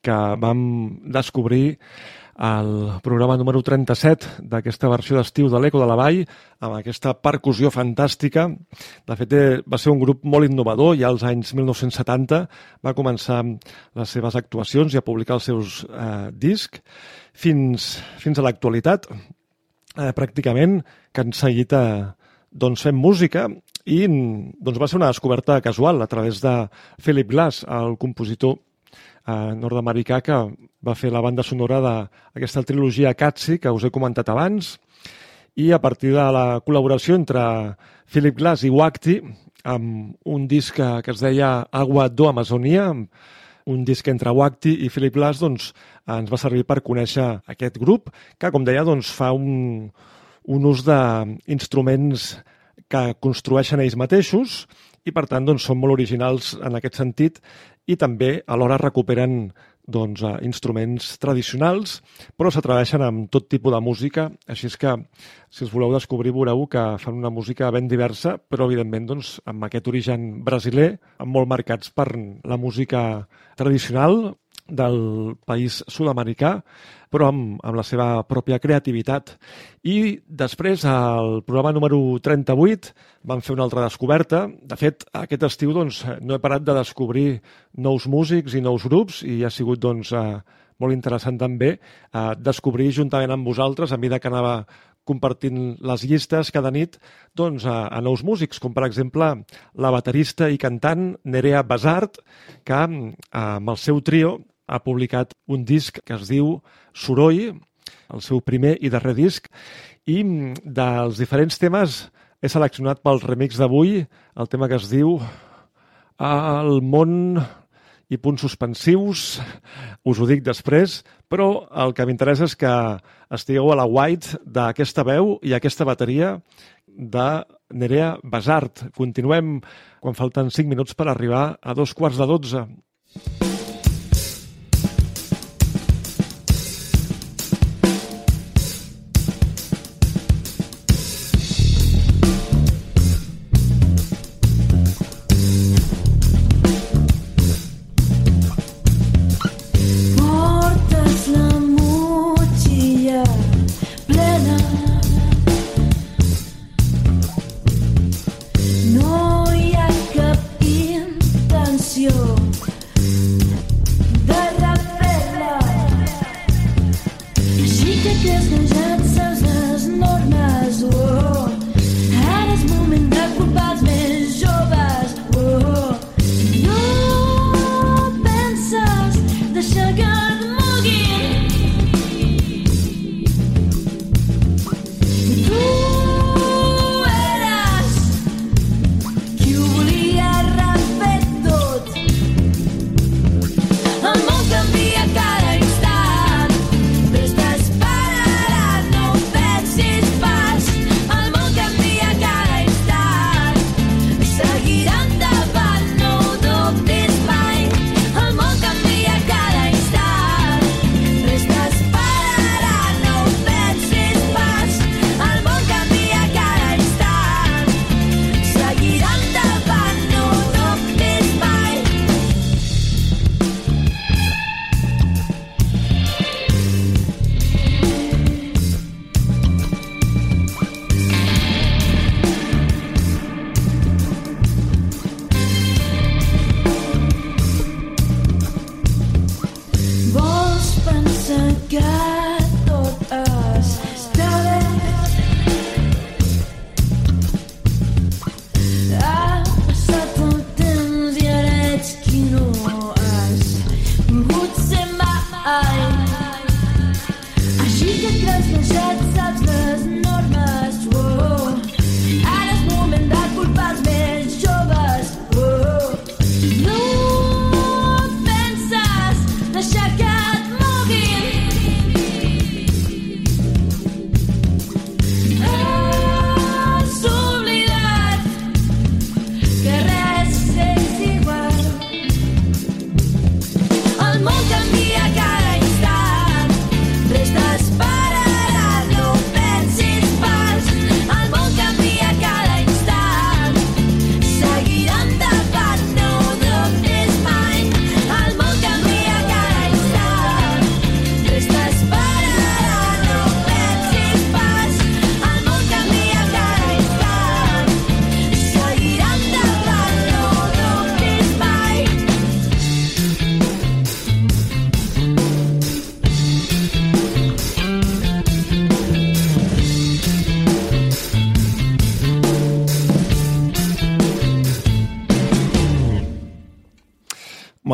que vam descobrir al programa número 37 d'aquesta versió d'estiu de l'Eco de la Vall, amb aquesta percussió fantàstica. De fet, eh, va ser un grup molt innovador, ja als anys 1970 va començar les seves actuacions i a publicar els seus eh, discs fins, fins a l'actualitat, eh, pràcticament, que han seguit eh, doncs, fent música i doncs, va ser una descoberta casual a través de Philip Glass, el compositor eh, nord-americà que va fer la banda sonora d'aquesta trilogia Katsi que us he comentat abans. I a partir de la col·laboració entre Philip Glass i Wakti amb un disc que, que es deia Agua do Amazonia, un disc entre Wakti i Philip Glass doncs, ens va servir per conèixer aquest grup que, com deia, doncs, fa un, un ús d'instruments que construeixen ells mateixos i, per tant, doncs, són molt originals en aquest sentit i també alhora recuperen doncs, eh, instruments tradicionals, però s'atreveixen amb tot tipus de música, així és que si us voleu descobrir veureu que fan una música ben diversa, però evidentment doncs, amb aquest origen brasiler, molt marcats per la música tradicional del país sud-americà, però amb, amb la seva pròpia creativitat. I després, al programa número 38, vam fer una altra descoberta. De fet, aquest estiu doncs, no he parat de descobrir nous músics i nous grups i ha sigut doncs, eh, molt interessant també eh, descobrir juntament amb vosaltres, a mesura que anava compartint les llistes cada nit doncs, a, a nous músics, com per exemple la baterista i cantant Nerea Basart, que eh, amb el seu trio ha publicat un disc que es diu Soroll, el seu primer i darrer disc, i dels diferents temes he seleccionat pel remix d'avui el tema que es diu El món i punts suspensius, us ho dic després, però el que m'interessa és que estigueu a la white d'aquesta veu i aquesta bateria de Nerea Basart. Continuem quan falten 5 minuts per arribar a dos quarts de 12.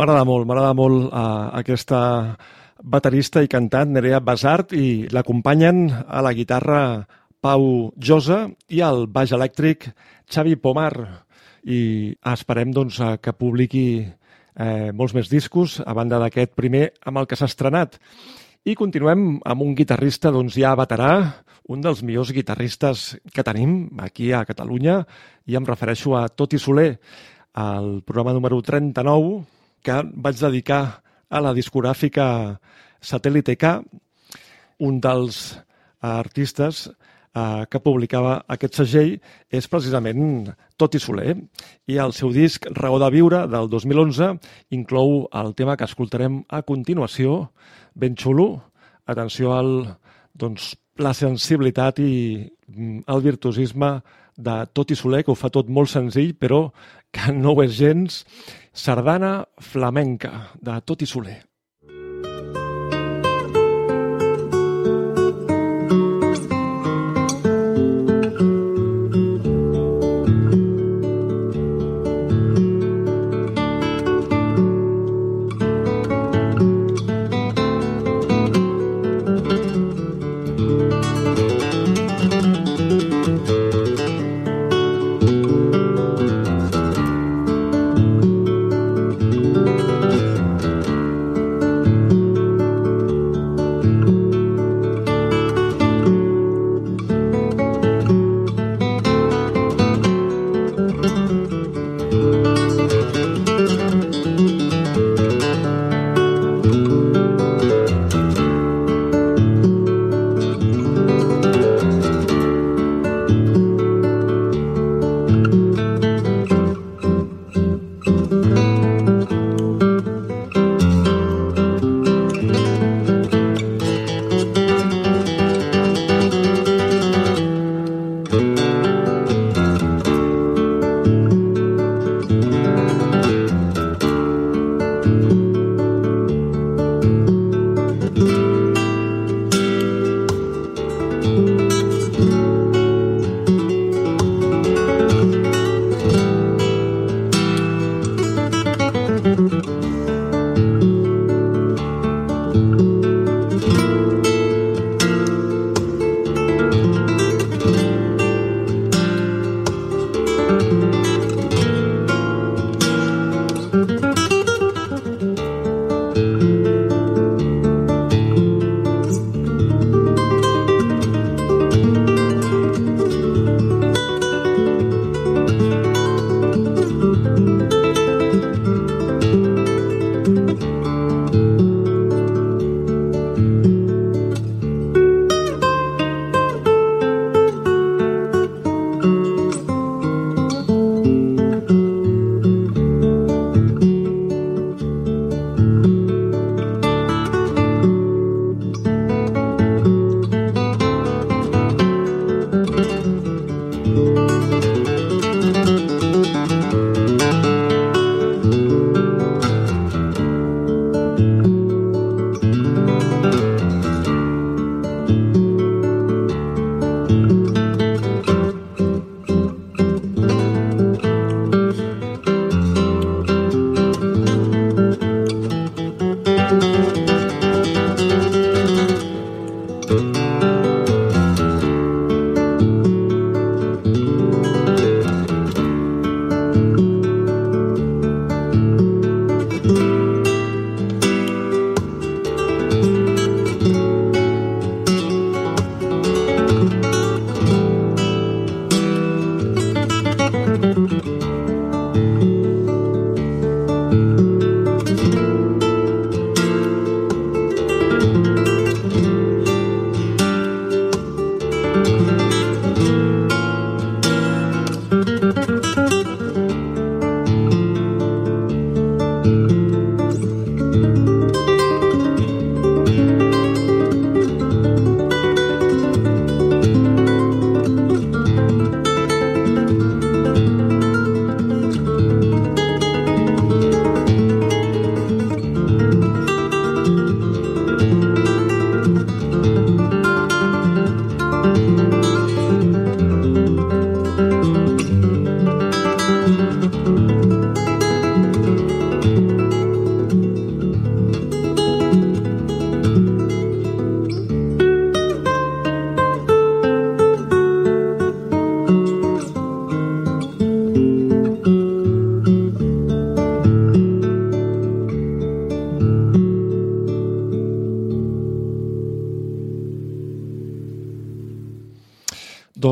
M'agrada molt, m'agrada molt uh, aquesta baterista i cantant Nerea Basart i l'acompanyen a la guitarra Pau Josa i al baix elèctric Xavi Pomar. I esperem doncs, que publiqui eh, molts més discos, a banda d'aquest primer amb el que s'ha estrenat. I continuem amb un guitarrista doncs, ja veterà, un dels millors guitarristes que tenim aquí a Catalunya, i em refereixo a Toti Soler, el programa número 39, que vaig dedicar a la discogràfica Satèl·lite K, un dels artistes eh, que publicava aquest segell és precisament Toti Soler i el seu disc Raó de Viure del 2011 inclou el tema que escoltarem a continuació, ben xulo. Atenció al, doncs, la sensibilitat i mm, el virtuosisme de Toti Soler, que ho fa tot molt senzill, però que no ho és gens. Sardana flamenca, de Toti Soler.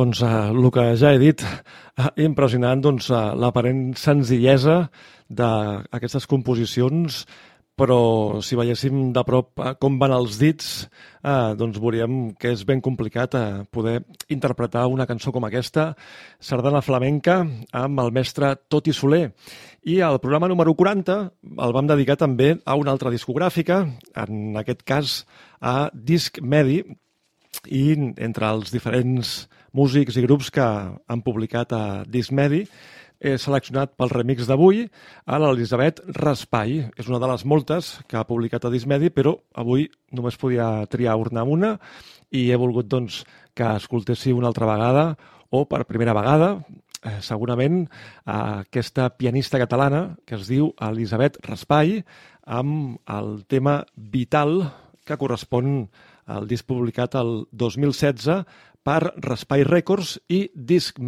Doncs eh, el que ja he dit, eh, impressionant doncs, eh, l'aparent senzillesa d'aquestes composicions, però si veiéssim de prop eh, com van els dits, eh, doncs veuríem que és ben complicat eh, poder interpretar una cançó com aquesta, Sardana Flamenca, amb el mestre Toti Soler. I el programa número 40 el vam dedicar també a una altra discogràfica, en aquest cas a Disc Medi, i entre els diferents músics i grups que han publicat a Dismedi he seleccionat pel remix d'avui a l'Elisabet Raspai. És una de les moltes que ha publicat a Dismedi, però avui només podia triar urnar una i he volgut doncs, que escoltéssiu una altra vegada o per primera vegada eh, segurament aquesta pianista catalana que es diu Elisabet Raspai amb el tema Vital que correspon el disc publicat el 2016 per Raspai Records i Disc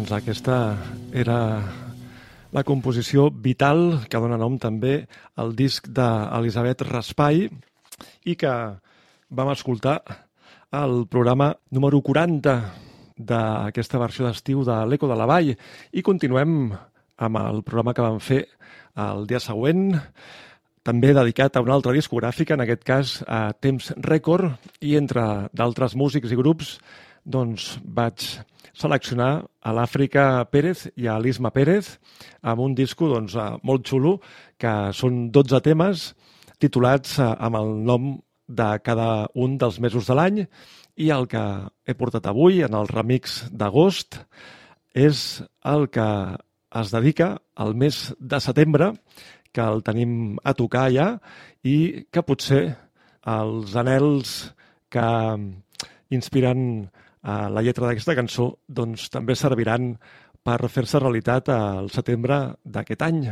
Doncs aquesta era la composició Vital, que dona nom també al disc d'Elisabet Raspai i que vam escoltar al programa número 40 d'aquesta versió d'estiu de l'Eco de la Vall. I continuem amb el programa que vam fer el dia següent, també dedicat a una altra discogràfica, en aquest cas a Temps Record, i entre d'altres músics i grups doncs vaig seleccionar a l'Àfrica Pérez i a l'Isma Pérez amb un disco doncs, eh, molt xulo que són 12 temes titulats eh, amb el nom de cada un dels mesos de l'any i el que he portat avui en el remix d'agost és el que es dedica al mes de setembre, que el tenim a tocar ja i que potser els anels que inspiren eh, la lletra d'aquesta cançó doncs, també serviran per fer-se realitat al setembre d'aquest any.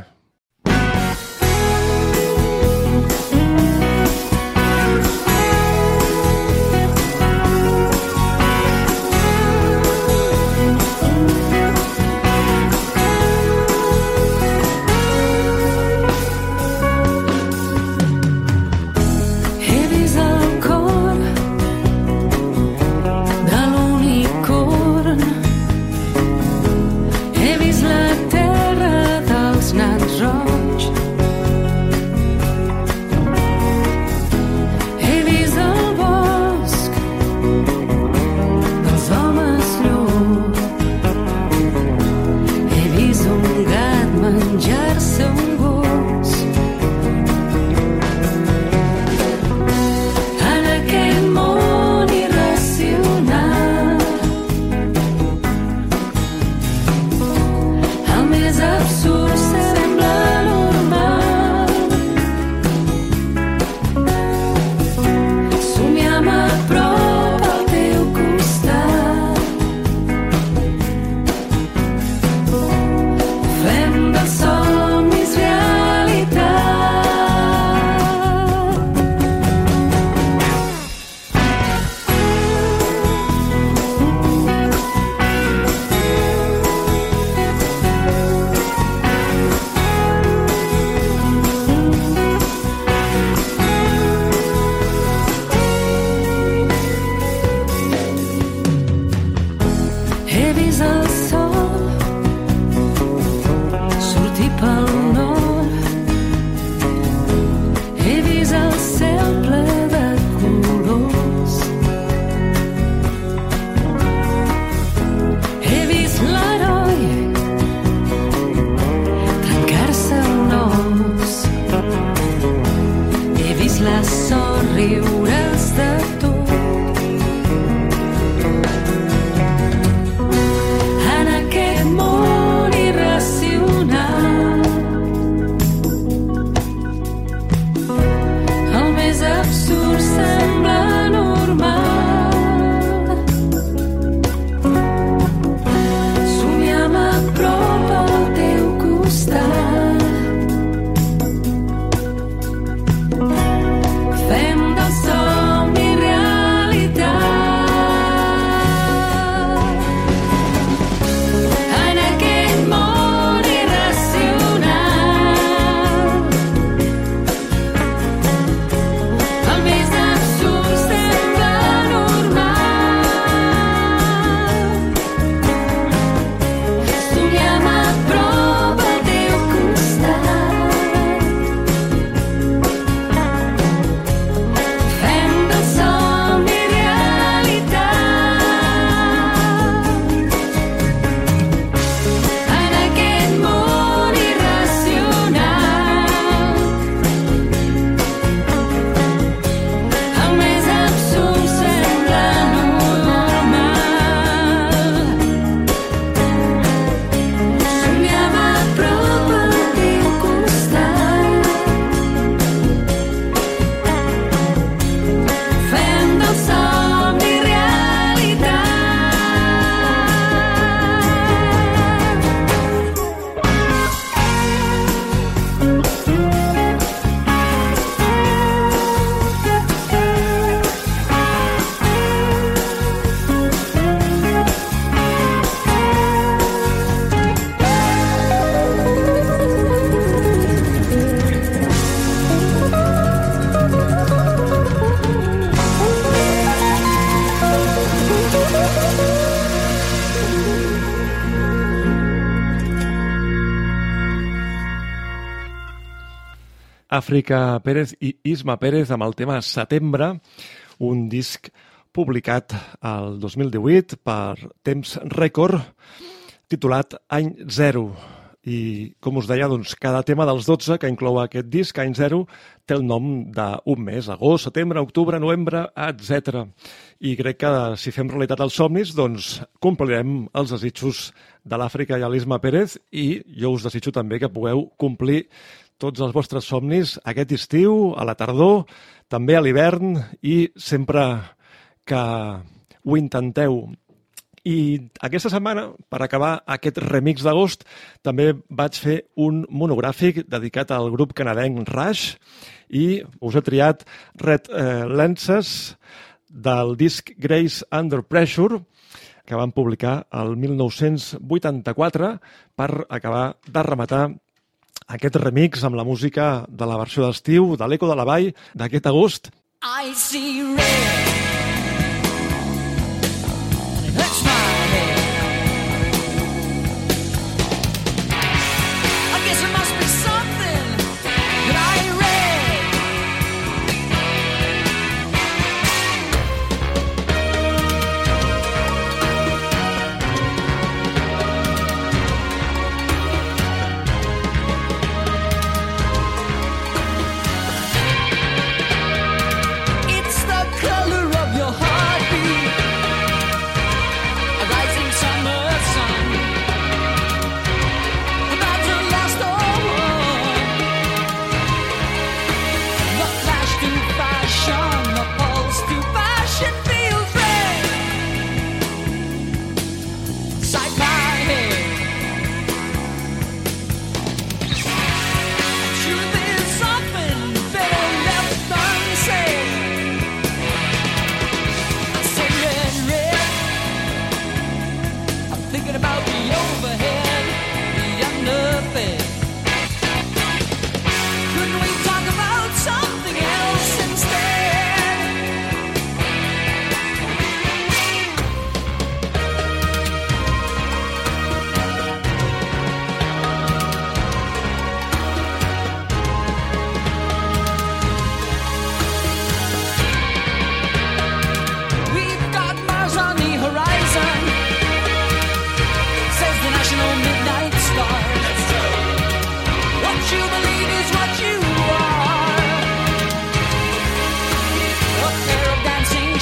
Àfrica Pérez i Isma Pérez amb el tema Setembre, un disc publicat el 2018 per Temps Record, titulat Any Zero. I, com us deia, doncs, cada tema dels 12 que inclou aquest disc, Any Zero, té el nom d'un mes, agost, setembre, octubre, novembre, etc. I crec que si fem realitat els somnis, doncs complirem els desitjos de l'Àfrica i l'Isma Pérez i jo us desitjo també que pugueu complir tots els vostres somnis aquest estiu, a la tardor, també a l'hivern i sempre que ho intenteu. I aquesta setmana, per acabar aquest remix d'agost, també vaig fer un monogràfic dedicat al grup canadenc Rush i us he triat Red eh, Lenses del disc Grace Under Pressure que van publicar el 1984 per acabar de rematar aquest remix amb la música de la versió d'estiu de l'Eco de la Vall d'aquest agost I see red.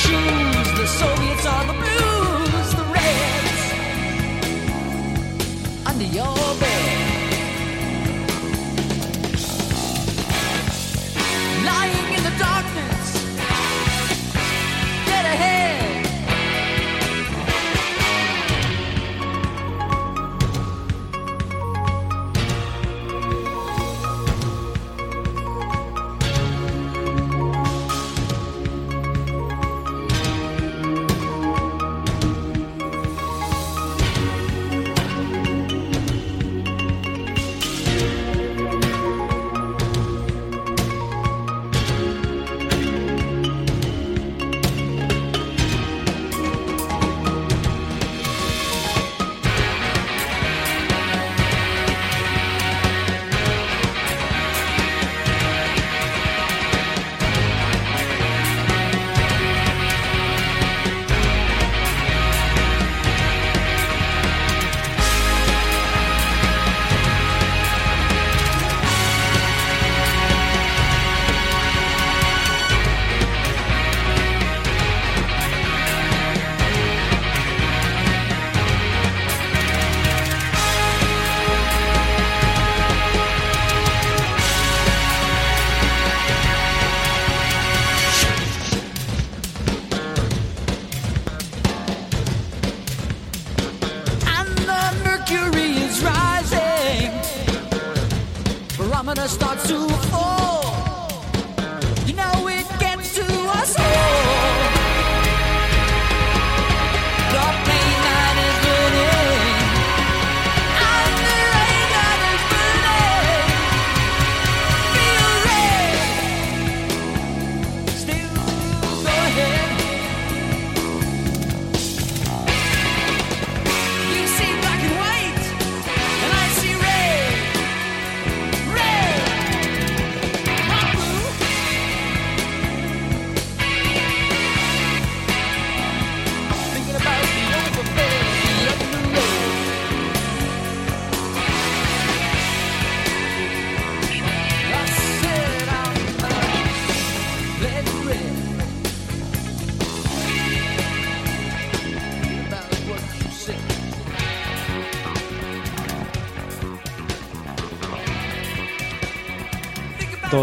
shoes. The Soviets are the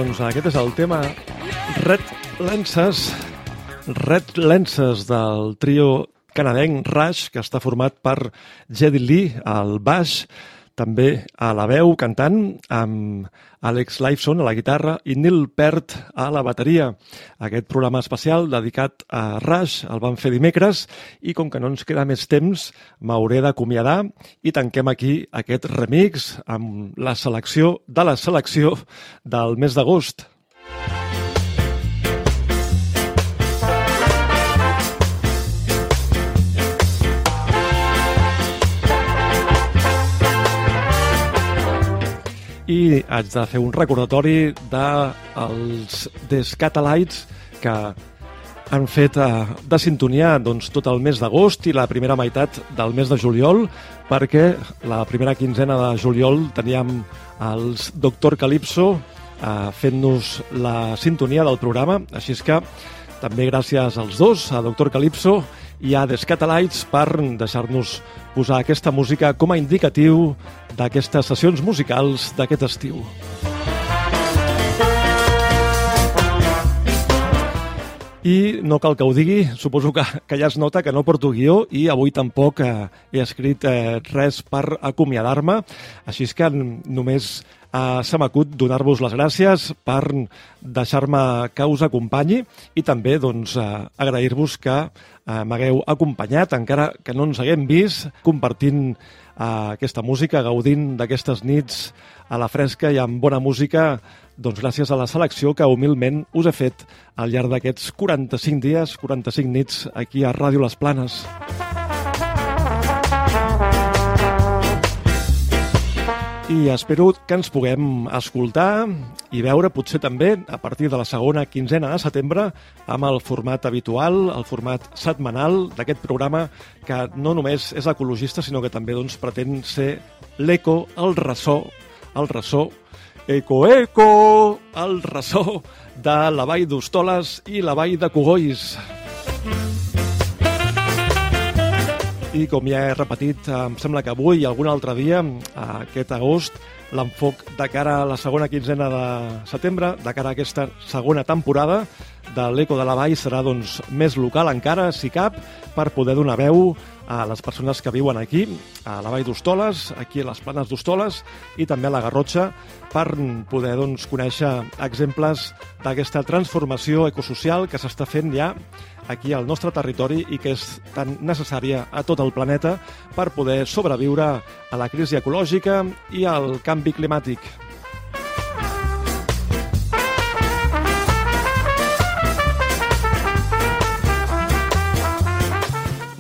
Doncs aquest és el tema Red Lenses, Red Lenses del trio canadenc Rush, que està format per Jedi Lee al baix, també a la veu cantant amb Alex Lifeson a la guitarra i Neil Peart a la bateria. Aquest programa especial dedicat a Rush el van fer dimecres i com que no ens queda més temps m'hauré d'acomiadar i tanquem aquí aquest remix amb la selecció de la selecció del mes d'agost. I haig de fer un recordatori dels Descatalites que han fet eh, de sintonia doncs, tot el mes d'agost i la primera meitat del mes de juliol perquè la primera quinzena de juliol teníem els Doctor Calypso eh, fent-nos la sintonia del programa, així és que també gràcies als dos, a Doctor Calypso a Descatalites per deixar-nos posar aquesta música com a indicatiu d'aquestes sessions musicals d'aquest estiu. I no cal que ho digui, suposo que, que ja es nota que no porto guió i avui tampoc eh, he escrit eh, res per acomiadar-me, així és que només eh, se m'acut donar-vos les gràcies per deixar-me que us acompanyi i també doncs, eh, agrair-vos que m'hagueu acompanyat, encara que no ens haguem vist, compartint eh, aquesta música, gaudint d'aquestes nits a la fresca i amb bona música, doncs gràcies a la selecció que humilment us he fet al llarg d'aquests 45 dies, 45 nits aquí a Ràdio Les Planes. I espero que ens puguem escoltar i veure potser també a partir de la segona quinzena de setembre amb el format habitual, el format setmanal d'aquest programa que no només és ecologista sinó que també doncs, pretén ser l'eco, el ressò, el ressò, eco, eco, el ressò de la vall d'Hostoles i la vall de Cogolls. I com ja he repetit, em sembla que avui i algun altre dia, aquest agost, l'enfoc de cara a la segona quinzena de setembre, de cara a aquesta segona temporada de l'Eco de la Vall. Serà doncs, més local encara, si cap, per poder donar veu a les persones que viuen aquí, a la Vall d'Hostoles, aquí a les Planes d'Hostoles i també a la Garrotxa, per poder doncs, conèixer exemples d'aquesta transformació ecosocial que s'està fent ja aquí al nostre territori i que és tan necessària a tot el planeta per poder sobreviure a la crisi ecològica i al canvi climàtic.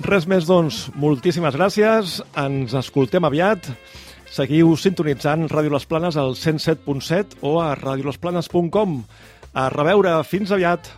Res més, doncs, moltíssimes gràcies, ens escoltem aviat, seguiu sintonitzant Ràdio Les Planes al 107.7 o a radiolesplanes.com. A reveure, fins aviat!